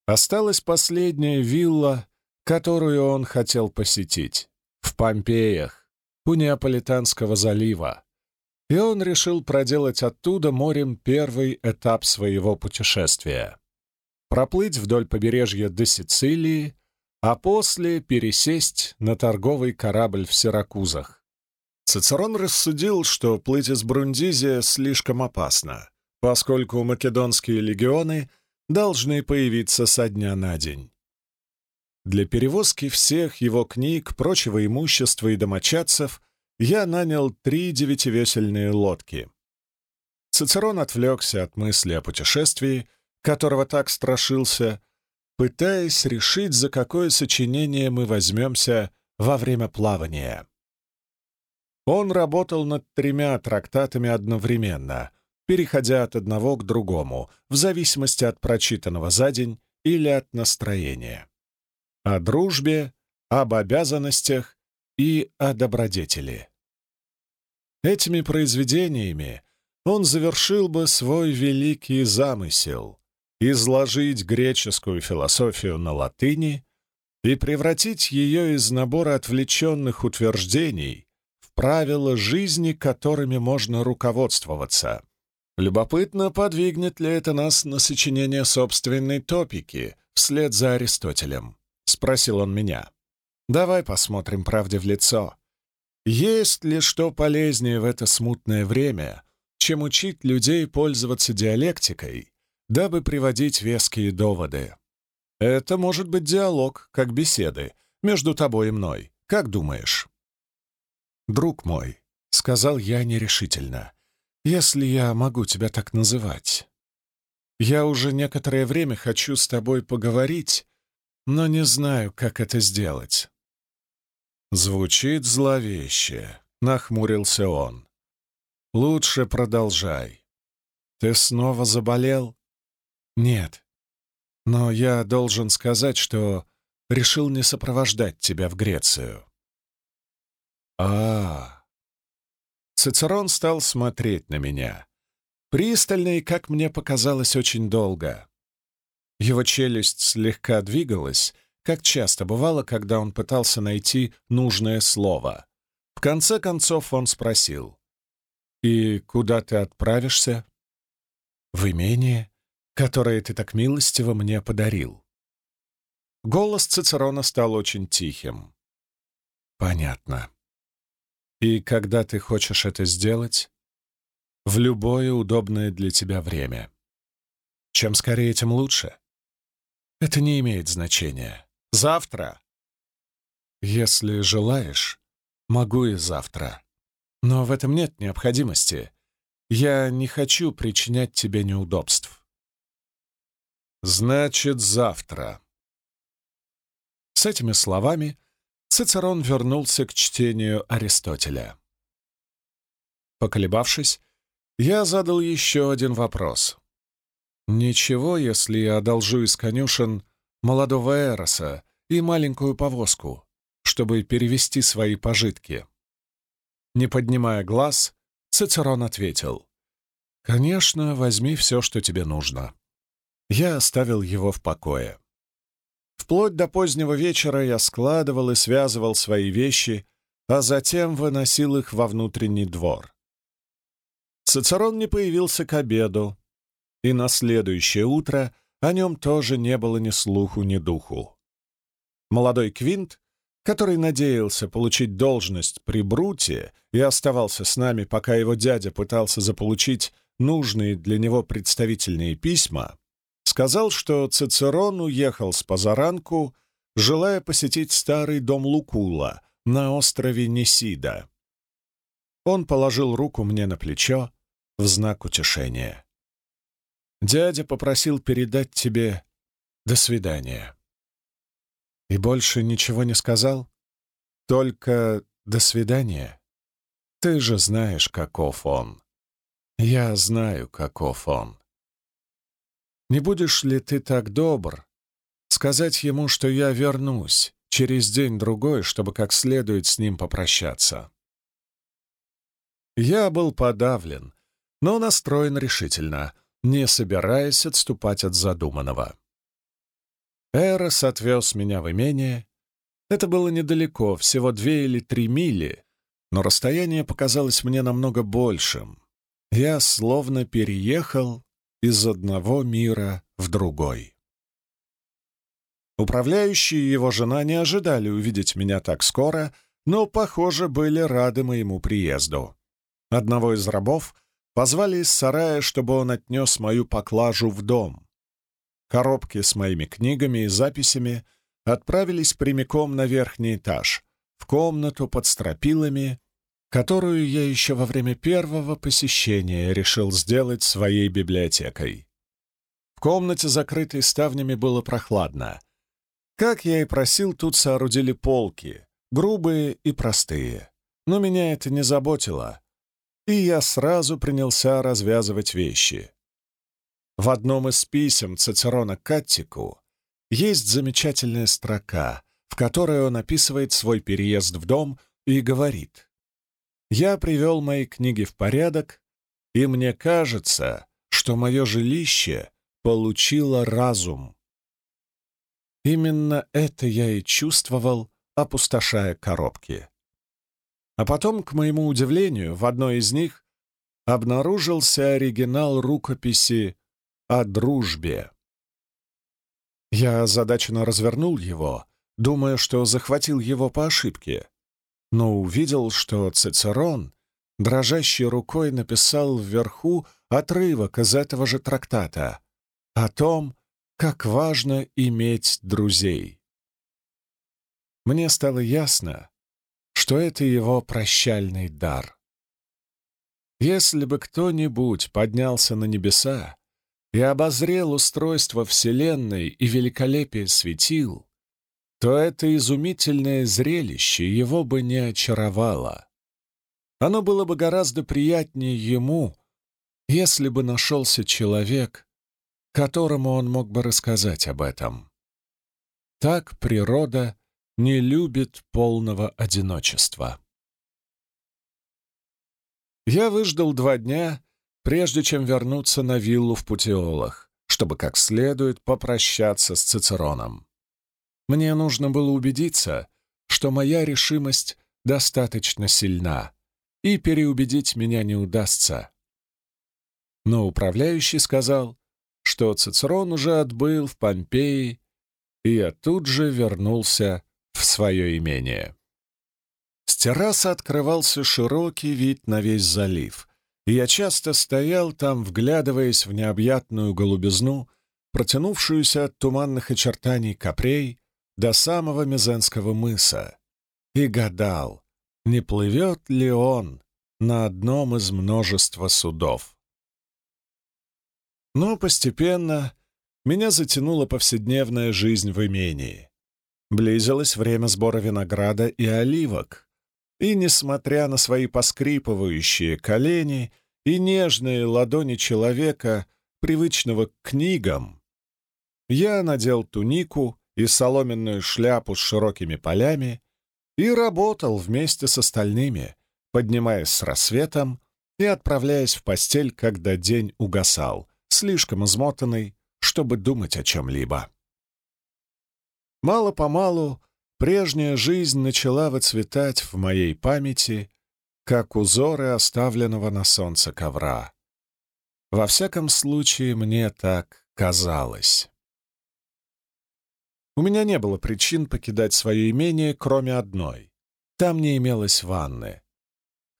Осталась последняя вилла, которую он хотел посетить, в Помпеях, у Неаполитанского залива, и он решил проделать оттуда морем первый этап своего путешествия. Проплыть вдоль побережья до Сицилии, а после пересесть на торговый корабль в Сиракузах. Цицерон рассудил, что плыть из Брундизия слишком опасно, поскольку македонские легионы должны появиться со дня на день. Для перевозки всех его книг, прочего имущества и домочадцев я нанял три девятивесельные лодки. Цицерон отвлекся от мысли о путешествии, которого так страшился, пытаясь решить, за какое сочинение мы возьмемся во время плавания. Он работал над тремя трактатами одновременно, переходя от одного к другому, в зависимости от прочитанного за день или от настроения. О дружбе, об обязанностях и о добродетели. Этими произведениями он завершил бы свой великий замысел — изложить греческую философию на латыни и превратить ее из набора отвлеченных утверждений правила жизни, которыми можно руководствоваться. Любопытно, подвигнет ли это нас на сочинение собственной топики вслед за Аристотелем? — спросил он меня. Давай посмотрим правде в лицо. Есть ли что полезнее в это смутное время, чем учить людей пользоваться диалектикой, дабы приводить веские доводы? Это может быть диалог, как беседы, между тобой и мной. Как думаешь? «Друг мой», — сказал я нерешительно, — «если я могу тебя так называть. Я уже некоторое время хочу с тобой поговорить, но не знаю, как это сделать. «Звучит зловеще», — нахмурился он. «Лучше продолжай. Ты снова заболел?» «Нет. Но я должен сказать, что решил не сопровождать тебя в Грецию». А, -а, Цицерон стал смотреть на меня. Пристально и, как мне показалось, очень долго. Его челюсть слегка двигалась, как часто бывало, когда он пытался найти нужное слово. В конце концов он спросил, «И куда ты отправишься?» «В имение, которое ты так милостиво мне подарил». Голос Цицерона стал очень тихим. «Понятно. И когда ты хочешь это сделать?» «В любое удобное для тебя время. Чем скорее, тем лучше. Это не имеет значения. Завтра. Если желаешь, могу и завтра. Но в этом нет необходимости. Я не хочу причинять тебе неудобств. Значит, завтра. С этими словами Цицерон вернулся к чтению Аристотеля. Поколебавшись, я задал еще один вопрос. Ничего, если я одолжу из конюшен молодого Эроса и маленькую повозку, чтобы перевести свои пожитки. Не поднимая глаз, Цицерон ответил. «Конечно, возьми все, что тебе нужно». Я оставил его в покое. Вплоть до позднего вечера я складывал и связывал свои вещи, а затем выносил их во внутренний двор. Цицерон не появился к обеду, и на следующее утро о нем тоже не было ни слуху, ни духу. Молодой Квинт, который надеялся получить должность при Бруте и оставался с нами, пока его дядя пытался заполучить нужные для него представительные письма, сказал, что Цицерон уехал с позаранку, желая посетить старый дом Лукула на острове Несида. Он положил руку мне на плечо в знак утешения. «Дядя попросил передать тебе «до свидания». И больше ничего не сказал? Только «до свидания». Ты же знаешь, каков он. Я знаю, каков он. Не будешь ли ты так добр сказать ему, что я вернусь через день-другой, чтобы как следует с ним попрощаться?» Я был подавлен, но настроен решительно, не собираясь отступать от задуманного. Эрос отвез меня в имение. Это было недалеко, всего две или три мили, но расстояние показалось мне намного большим. Я словно переехал из одного мира в другой. Управляющие его жена не ожидали увидеть меня так скоро, но, похоже, были рады моему приезду. Одного из рабов позвали из сарая, чтобы он отнес мою поклажу в дом. Коробки с моими книгами и записями отправились прямиком на верхний этаж, в комнату под стропилами, которую я еще во время первого посещения решил сделать своей библиотекой. В комнате, закрытой ставнями, было прохладно. Как я и просил, тут соорудили полки, грубые и простые. Но меня это не заботило, и я сразу принялся развязывать вещи. В одном из писем Цицерона Каттику есть замечательная строка, в которой он описывает свой переезд в дом и говорит я привел мои книги в порядок, и мне кажется, что мое жилище получило разум. Именно это я и чувствовал, опустошая коробки. А потом, к моему удивлению, в одной из них обнаружился оригинал рукописи о дружбе. Я озадаченно развернул его, думая, что захватил его по ошибке но увидел, что Цицерон дрожащей рукой написал вверху отрывок из этого же трактата о том, как важно иметь друзей. Мне стало ясно, что это его прощальный дар. Если бы кто-нибудь поднялся на небеса и обозрел устройство Вселенной и великолепие светил, то это изумительное зрелище его бы не очаровало. Оно было бы гораздо приятнее ему, если бы нашелся человек, которому он мог бы рассказать об этом. Так природа не любит полного одиночества. Я выждал два дня, прежде чем вернуться на виллу в Путиолах, чтобы как следует попрощаться с Цицероном. Мне нужно было убедиться, что моя решимость достаточно сильна, и переубедить меня не удастся. Но управляющий сказал, что Цицерон уже отбыл в Помпеи, и я тут же вернулся в свое имение. С террасы открывался широкий вид на весь залив, и я часто стоял там, вглядываясь в необъятную голубизну, протянувшуюся от туманных очертаний капрей до самого Мезенского мыса и гадал, не плывет ли он на одном из множества судов. Но постепенно меня затянула повседневная жизнь в имении. Близилось время сбора винограда и оливок, и, несмотря на свои поскрипывающие колени и нежные ладони человека, привычного к книгам, я надел тунику и соломенную шляпу с широкими полями и работал вместе с остальными, поднимаясь с рассветом и отправляясь в постель, когда день угасал, слишком измотанный, чтобы думать о чем-либо. Мало-помалу прежняя жизнь начала выцветать в моей памяти, как узоры оставленного на солнце ковра. Во всяком случае, мне так казалось. У меня не было причин покидать свое имение, кроме одной. Там не имелось ванны.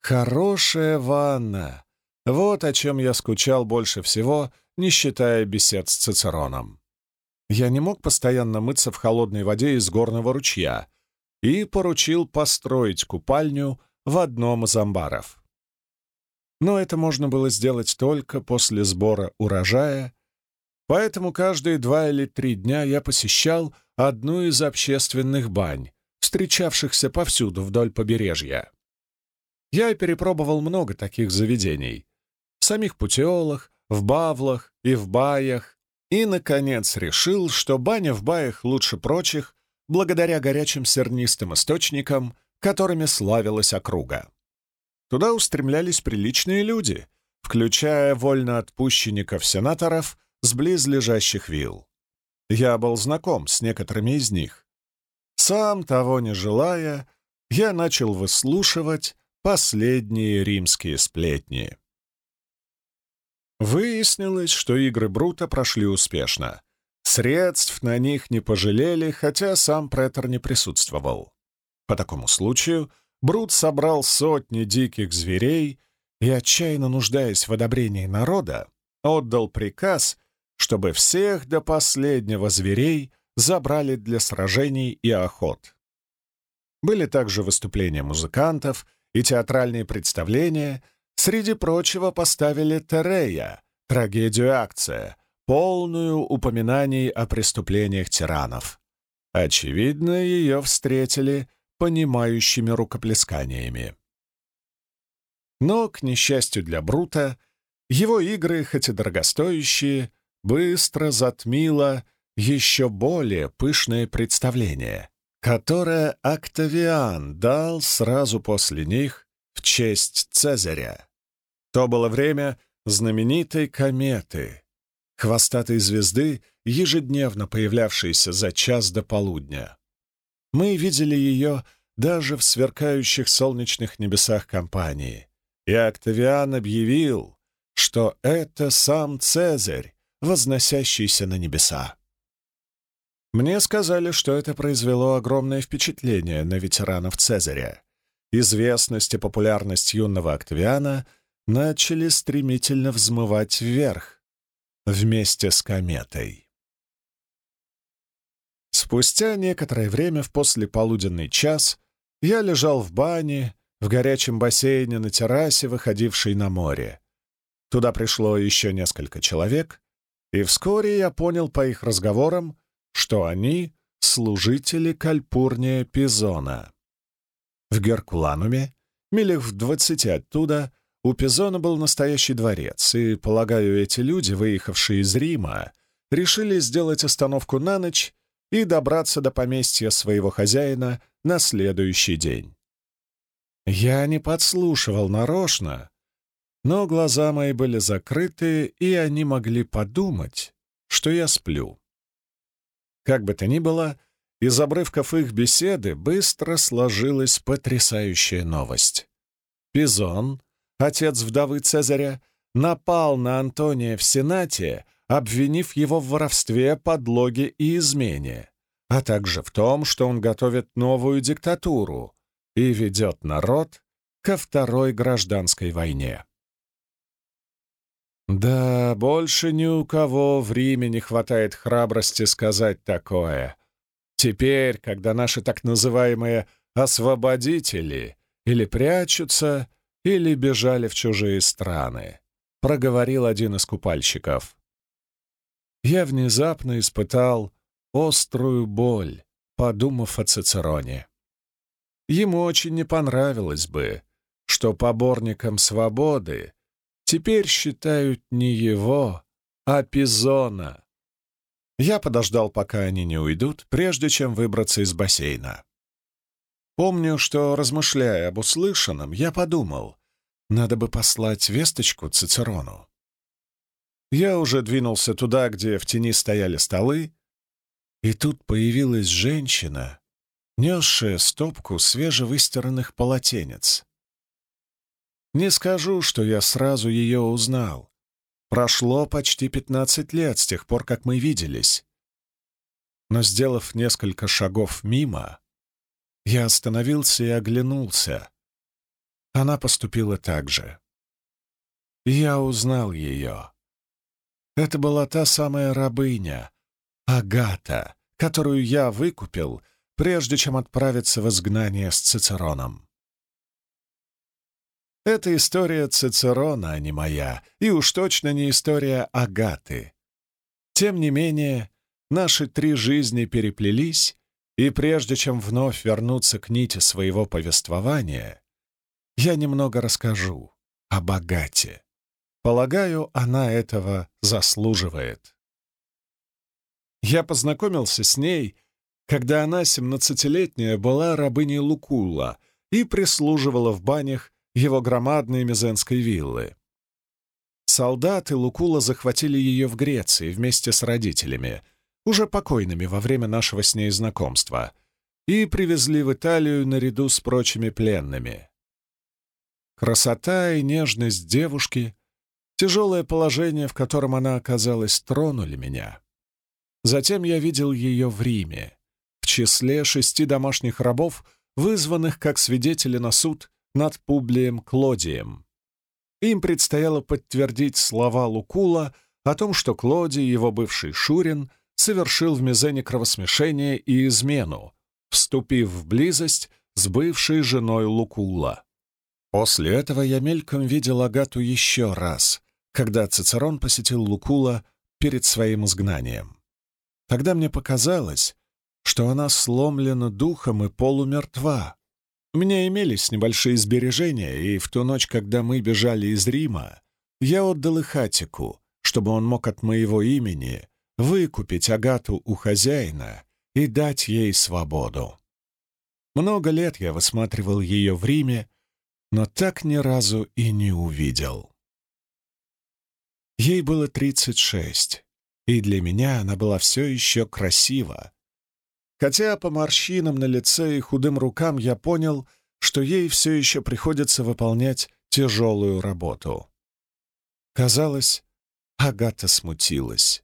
Хорошая ванна! Вот о чем я скучал больше всего, не считая бесед с Цицероном. Я не мог постоянно мыться в холодной воде из горного ручья и поручил построить купальню в одном из амбаров. Но это можно было сделать только после сбора урожая, поэтому каждые два или три дня я посещал одну из общественных бань, встречавшихся повсюду вдоль побережья. Я перепробовал много таких заведений. В самих путеолах, в бавлах и в баях, и, наконец, решил, что баня в баях лучше прочих благодаря горячим сернистым источникам, которыми славилась округа. Туда устремлялись приличные люди, включая вольноотпущенников-сенаторов с близлежащих вилл. Я был знаком с некоторыми из них. Сам того не желая, я начал выслушивать последние римские сплетни. Выяснилось, что игры Брута прошли успешно. Средств на них не пожалели, хотя сам претор не присутствовал. По такому случаю Брут собрал сотни диких зверей и, отчаянно нуждаясь в одобрении народа, отдал приказ, чтобы всех до последнего зверей забрали для сражений и охот. Были также выступления музыкантов и театральные представления, среди прочего поставили Терея, трагедию-акция, полную упоминаний о преступлениях тиранов. Очевидно, ее встретили понимающими рукоплесканиями. Но, к несчастью для Брута, его игры, хоть и дорогостоящие, быстро затмило еще более пышное представление, которое Октавиан дал сразу после них в честь Цезаря. То было время знаменитой кометы, хвостатой звезды, ежедневно появлявшейся за час до полудня. Мы видели ее даже в сверкающих солнечных небесах компании, и Октавиан объявил, что это сам Цезарь, возносящийся на небеса. Мне сказали, что это произвело огромное впечатление на ветеранов Цезаря. Известность и популярность юного Октавиана начали стремительно взмывать вверх, вместе с кометой. Спустя некоторое время в послеполуденный час я лежал в бане, в горячем бассейне на террасе, выходившей на море. Туда пришло еще несколько человек, и вскоре я понял по их разговорам, что они — служители Кальпурния Пизона. В Геркулануме, милях в двадцати оттуда, у Пизона был настоящий дворец, и, полагаю, эти люди, выехавшие из Рима, решили сделать остановку на ночь и добраться до поместья своего хозяина на следующий день. Я не подслушивал нарочно, но глаза мои были закрыты, и они могли подумать, что я сплю. Как бы то ни было, из обрывков их беседы быстро сложилась потрясающая новость. Пизон, отец вдовы Цезаря, напал на Антония в Сенате — обвинив его в воровстве, подлоге и измене, а также в том, что он готовит новую диктатуру и ведет народ ко второй гражданской войне. Да, больше ни у кого в Риме не хватает храбрости сказать такое. Теперь, когда наши так называемые «освободители» или прячутся, или бежали в чужие страны, проговорил один из купальщиков я внезапно испытал острую боль, подумав о Цицероне. Ему очень не понравилось бы, что поборником свободы теперь считают не его, а Пизона. Я подождал, пока они не уйдут, прежде чем выбраться из бассейна. Помню, что, размышляя об услышанном, я подумал, надо бы послать весточку Цицерону. Я уже двинулся туда, где в тени стояли столы, и тут появилась женщина, несшая стопку свежевыстиранных полотенец. Не скажу, что я сразу ее узнал. Прошло почти пятнадцать лет с тех пор, как мы виделись. Но, сделав несколько шагов мимо, я остановился и оглянулся. Она поступила так же. Я узнал ее. Это была та самая рабыня, Агата, которую я выкупил, прежде чем отправиться в изгнание с Цицероном. Это история Цицерона, а не моя, и уж точно не история Агаты. Тем не менее, наши три жизни переплелись, и прежде чем вновь вернуться к нити своего повествования, я немного расскажу о Агате. Полагаю, она этого заслуживает. Я познакомился с ней, когда она, семнадцатилетняя, была рабыней Лукула и прислуживала в банях его громадной мезенской виллы. Солдаты Лукула захватили ее в Греции вместе с родителями, уже покойными во время нашего с ней знакомства, и привезли в Италию наряду с прочими пленными. Красота и нежность девушки, тяжелое положение, в котором она оказалась, тронули меня. Затем я видел ее в Риме, в числе шести домашних рабов, вызванных как свидетели на суд над Публием Клодием. Им предстояло подтвердить слова Лукула о том, что Клодий, его бывший Шурин, совершил в Мизене кровосмешение и измену, вступив в близость с бывшей женой Лукула. После этого я мельком видел Агату еще раз, когда Цицерон посетил Лукула перед своим изгнанием. Тогда мне показалось, что она сломлена духом и полумертва, у меня имелись небольшие сбережения, и в ту ночь, когда мы бежали из Рима, я отдал их Атику, чтобы он мог от моего имени выкупить Агату у хозяина и дать ей свободу. Много лет я высматривал ее в Риме, но так ни разу и не увидел. Ей было тридцать шесть, и для меня она была все еще красива, Хотя по морщинам на лице и худым рукам я понял, что ей все еще приходится выполнять тяжелую работу. Казалось, Агата смутилась.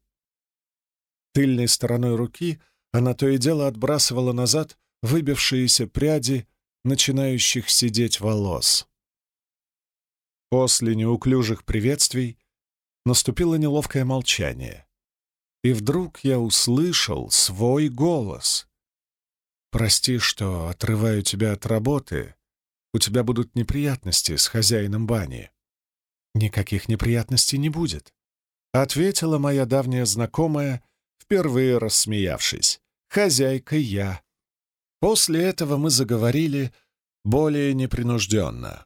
Тыльной стороной руки она то и дело отбрасывала назад выбившиеся пряди начинающих сидеть волос. После неуклюжих приветствий наступило неловкое молчание. И вдруг я услышал свой голос. «Прости, что отрываю тебя от работы. У тебя будут неприятности с хозяином бани». «Никаких неприятностей не будет», — ответила моя давняя знакомая, впервые рассмеявшись. «Хозяйка я». После этого мы заговорили более непринужденно.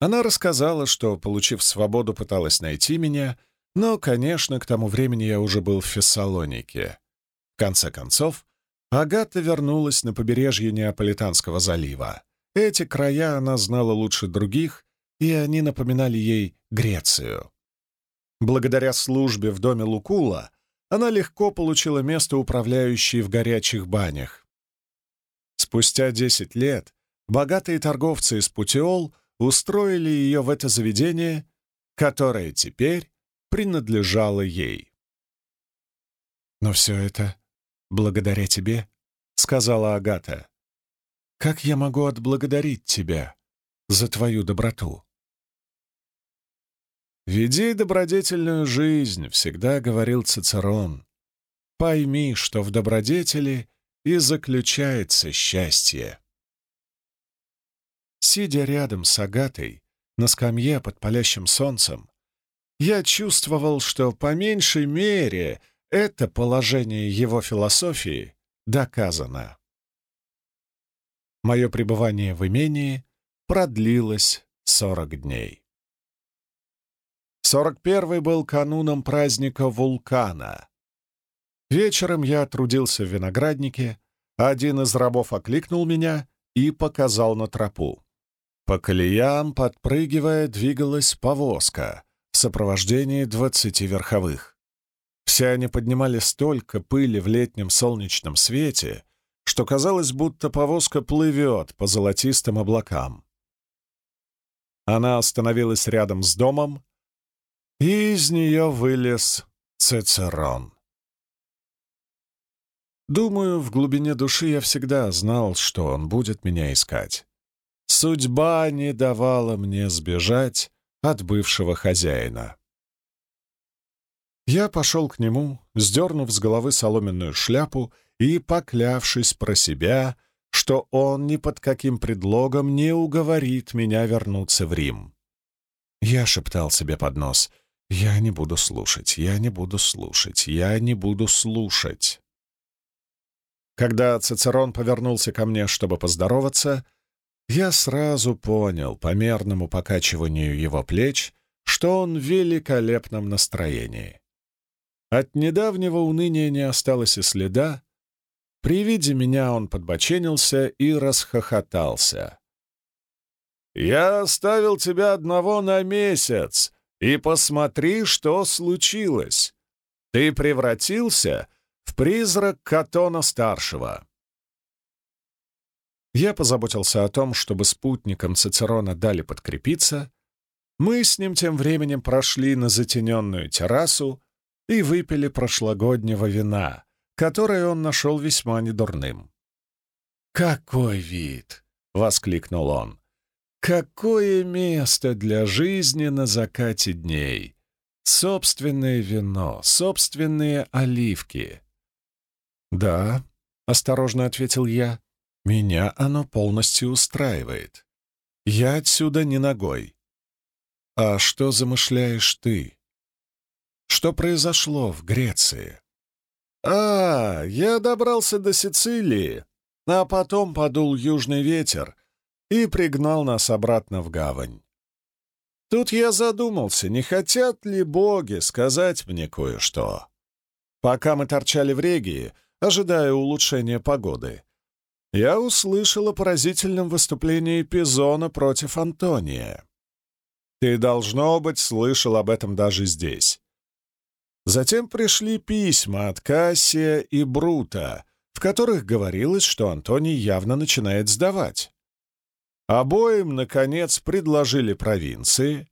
Она рассказала, что, получив свободу, пыталась найти меня — но, конечно, к тому времени я уже был в Фессалонике. В конце концов, Агата вернулась на побережье Неаполитанского залива. Эти края она знала лучше других, и они напоминали ей Грецию. Благодаря службе в доме Лукула она легко получила место управляющей в горячих банях. Спустя десять лет богатые торговцы из Путиол устроили ее в это заведение, которое теперь принадлежало ей. «Но все это благодаря тебе», — сказала Агата. «Как я могу отблагодарить тебя за твою доброту?» «Веди добродетельную жизнь», — всегда говорил Цицерон. «Пойми, что в добродетели и заключается счастье». Сидя рядом с Агатой на скамье под палящим солнцем, я чувствовал, что по меньшей мере это положение его философии доказано. Мое пребывание в имении продлилось сорок дней. Сорок первый был кануном праздника вулкана. Вечером я трудился в винограднике, один из рабов окликнул меня и показал на тропу. По колеям, подпрыгивая, двигалась повозка сопровождении двадцати верховых. Все они поднимали столько пыли в летнем солнечном свете, что казалось, будто повозка плывет по золотистым облакам. Она остановилась рядом с домом, и из нее вылез Цицерон. Думаю, в глубине души я всегда знал, что он будет меня искать. Судьба не давала мне сбежать от бывшего хозяина. Я пошел к нему, сдернув с головы соломенную шляпу и поклявшись про себя, что он ни под каким предлогом не уговорит меня вернуться в Рим. Я шептал себе под нос «Я не буду слушать, я не буду слушать, я не буду слушать». Когда Цицерон повернулся ко мне, чтобы поздороваться, я сразу понял по мерному покачиванию его плеч, что он в великолепном настроении. От недавнего уныния не осталось и следа. При виде меня он подбоченился и расхохотался. «Я оставил тебя одного на месяц, и посмотри, что случилось. Ты превратился в призрак Катона-старшего». Я позаботился о том, чтобы спутникам Цицерона дали подкрепиться. Мы с ним тем временем прошли на затененную террасу, и выпили прошлогоднего вина, которое он нашел весьма недурным. «Какой вид!» — воскликнул он. «Какое место для жизни на закате дней! Собственное вино, собственные оливки!» «Да», — осторожно ответил я, — «меня оно полностью устраивает. Я отсюда не ногой». «А что замышляешь ты?» Что произошло в Греции? А, я добрался до Сицилии, а потом подул южный ветер и пригнал нас обратно в гавань. Тут я задумался, не хотят ли боги сказать мне кое-что. Пока мы торчали в Регии, ожидая улучшения погоды, я услышал о поразительном выступлении Пизона против Антония. Ты, должно быть, слышал об этом даже здесь. Затем пришли письма от Кассия и Брута, в которых говорилось, что Антоний явно начинает сдавать. Обоим, наконец, предложили провинции,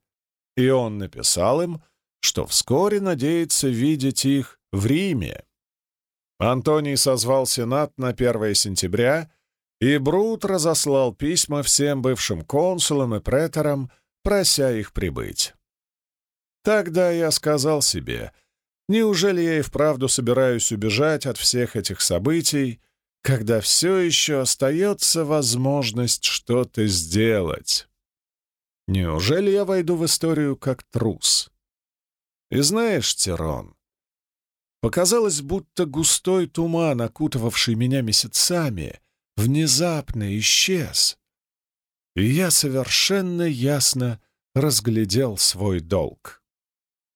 и он написал им, что вскоре надеется видеть их в Риме. Антоний созвал Сенат на 1 сентября, и Брут разослал письма всем бывшим консулам и преторам, прося их прибыть. Тогда я сказал себе — Неужели я и вправду собираюсь убежать от всех этих событий, когда все еще остается возможность что-то сделать? Неужели я войду в историю как трус? И знаешь, Тирон, показалось, будто густой туман, окутывавший меня месяцами, внезапно исчез, и я совершенно ясно разглядел свой долг.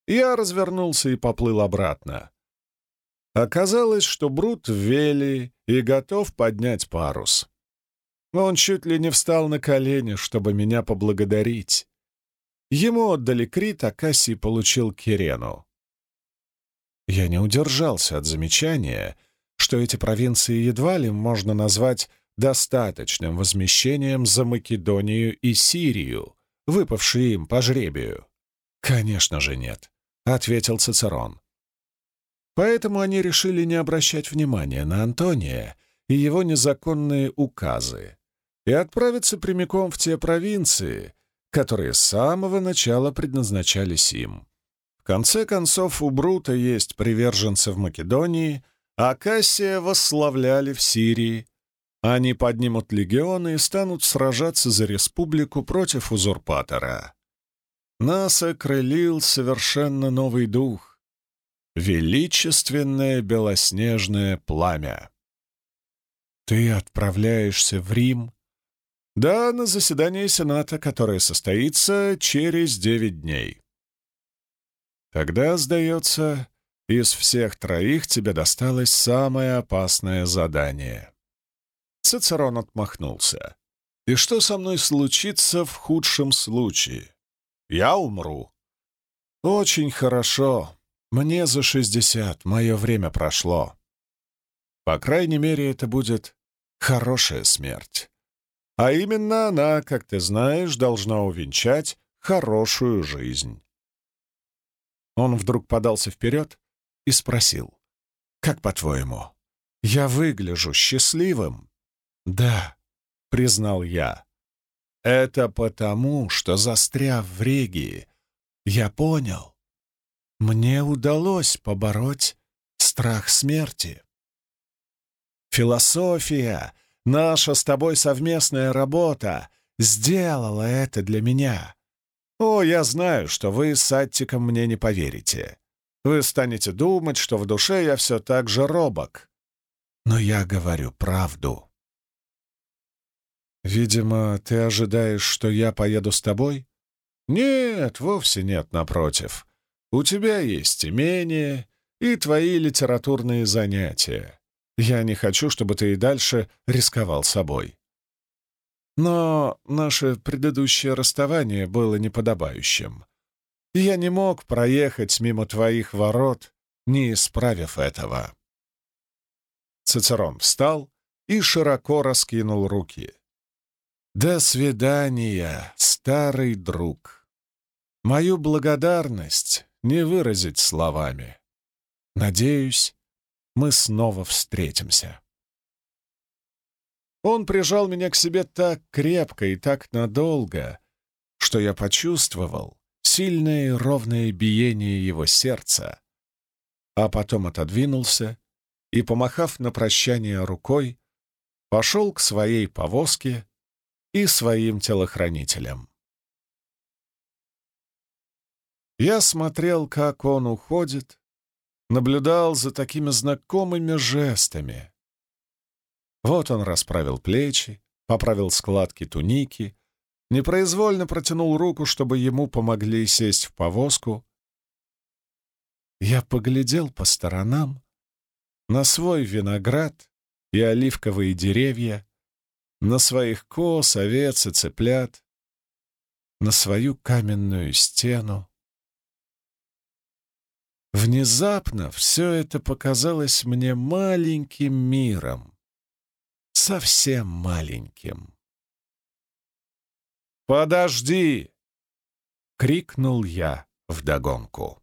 Я развернулся и поплыл обратно. Оказалось, что Брут в Вели и готов поднять парус. Он чуть ли не встал на колени, чтобы меня поблагодарить. Ему отдали Крит, а Кассий получил Кирену. Я не удержался от замечания, что эти провинции едва ли можно назвать достаточным возмещением за Македонию и Сирию, выпавшие им по жребию. Конечно же нет. — ответил Цицерон. Поэтому они решили не обращать внимания на Антония и его незаконные указы и отправиться прямиком в те провинции, которые с самого начала предназначались им. В конце концов, у Брута есть приверженцы в Македонии, а Кассия восславляли в Сирии. Они поднимут легионы и станут сражаться за республику против узурпатора. Нас окрылил совершенно новый дух — величественное белоснежное пламя. Ты отправляешься в Рим? Да, на заседание Сената, которое состоится через девять дней. Тогда, сдается, Из всех троих тебе досталось самое опасное задание». Цицерон отмахнулся. «И что со мной случится в худшем случае? Я умру». «Очень хорошо. Мне за шестьдесят, мое время прошло. По крайней мере, это будет хорошая смерть. А именно она, как ты знаешь, должна увенчать хорошую жизнь». Он вдруг подался вперед и спросил. «Как по-твоему, я выгляжу счастливым?» «Да», — признал я. «Это потому, что, застряв в Регии, я понял, мне удалось побороть страх смерти. Философия, наша с тобой совместная работа, сделала это для меня. О, я знаю, что вы с Аттиком мне не поверите. Вы станете думать, что в душе я все так же робок. Но я говорю правду. Видимо, ты ожидаешь, что я поеду с тобой? Нет, вовсе нет, напротив. У тебя есть имение и твои литературные занятия. Я не хочу, чтобы ты и дальше рисковал собой. Но наше предыдущее расставание было неподобающим. Я не мог проехать мимо твоих ворот, не исправив этого. Цицерон встал и широко раскинул руки. «До свидания, старый друг. Мою благодарность не выразить словами. Надеюсь, мы снова встретимся». Он прижал меня к себе так крепко и так надолго, что я почувствовал сильное ровное биение его сердца, а потом отодвинулся и, помахав на прощание рукой, пошел к своей повозке, и своим телохранителям. Я смотрел, как он уходит, наблюдал за такими знакомыми жестами. Вот он расправил плечи, поправил складки туники, непроизвольно протянул руку, чтобы ему помогли сесть в повозку. Я поглядел по сторонам на свой виноград и оливковые деревья, на своих коз, овец и цыплят, на свою каменную стену. Внезапно все это показалось мне маленьким миром, совсем маленьким. «Подожди!» — крикнул я вдогонку.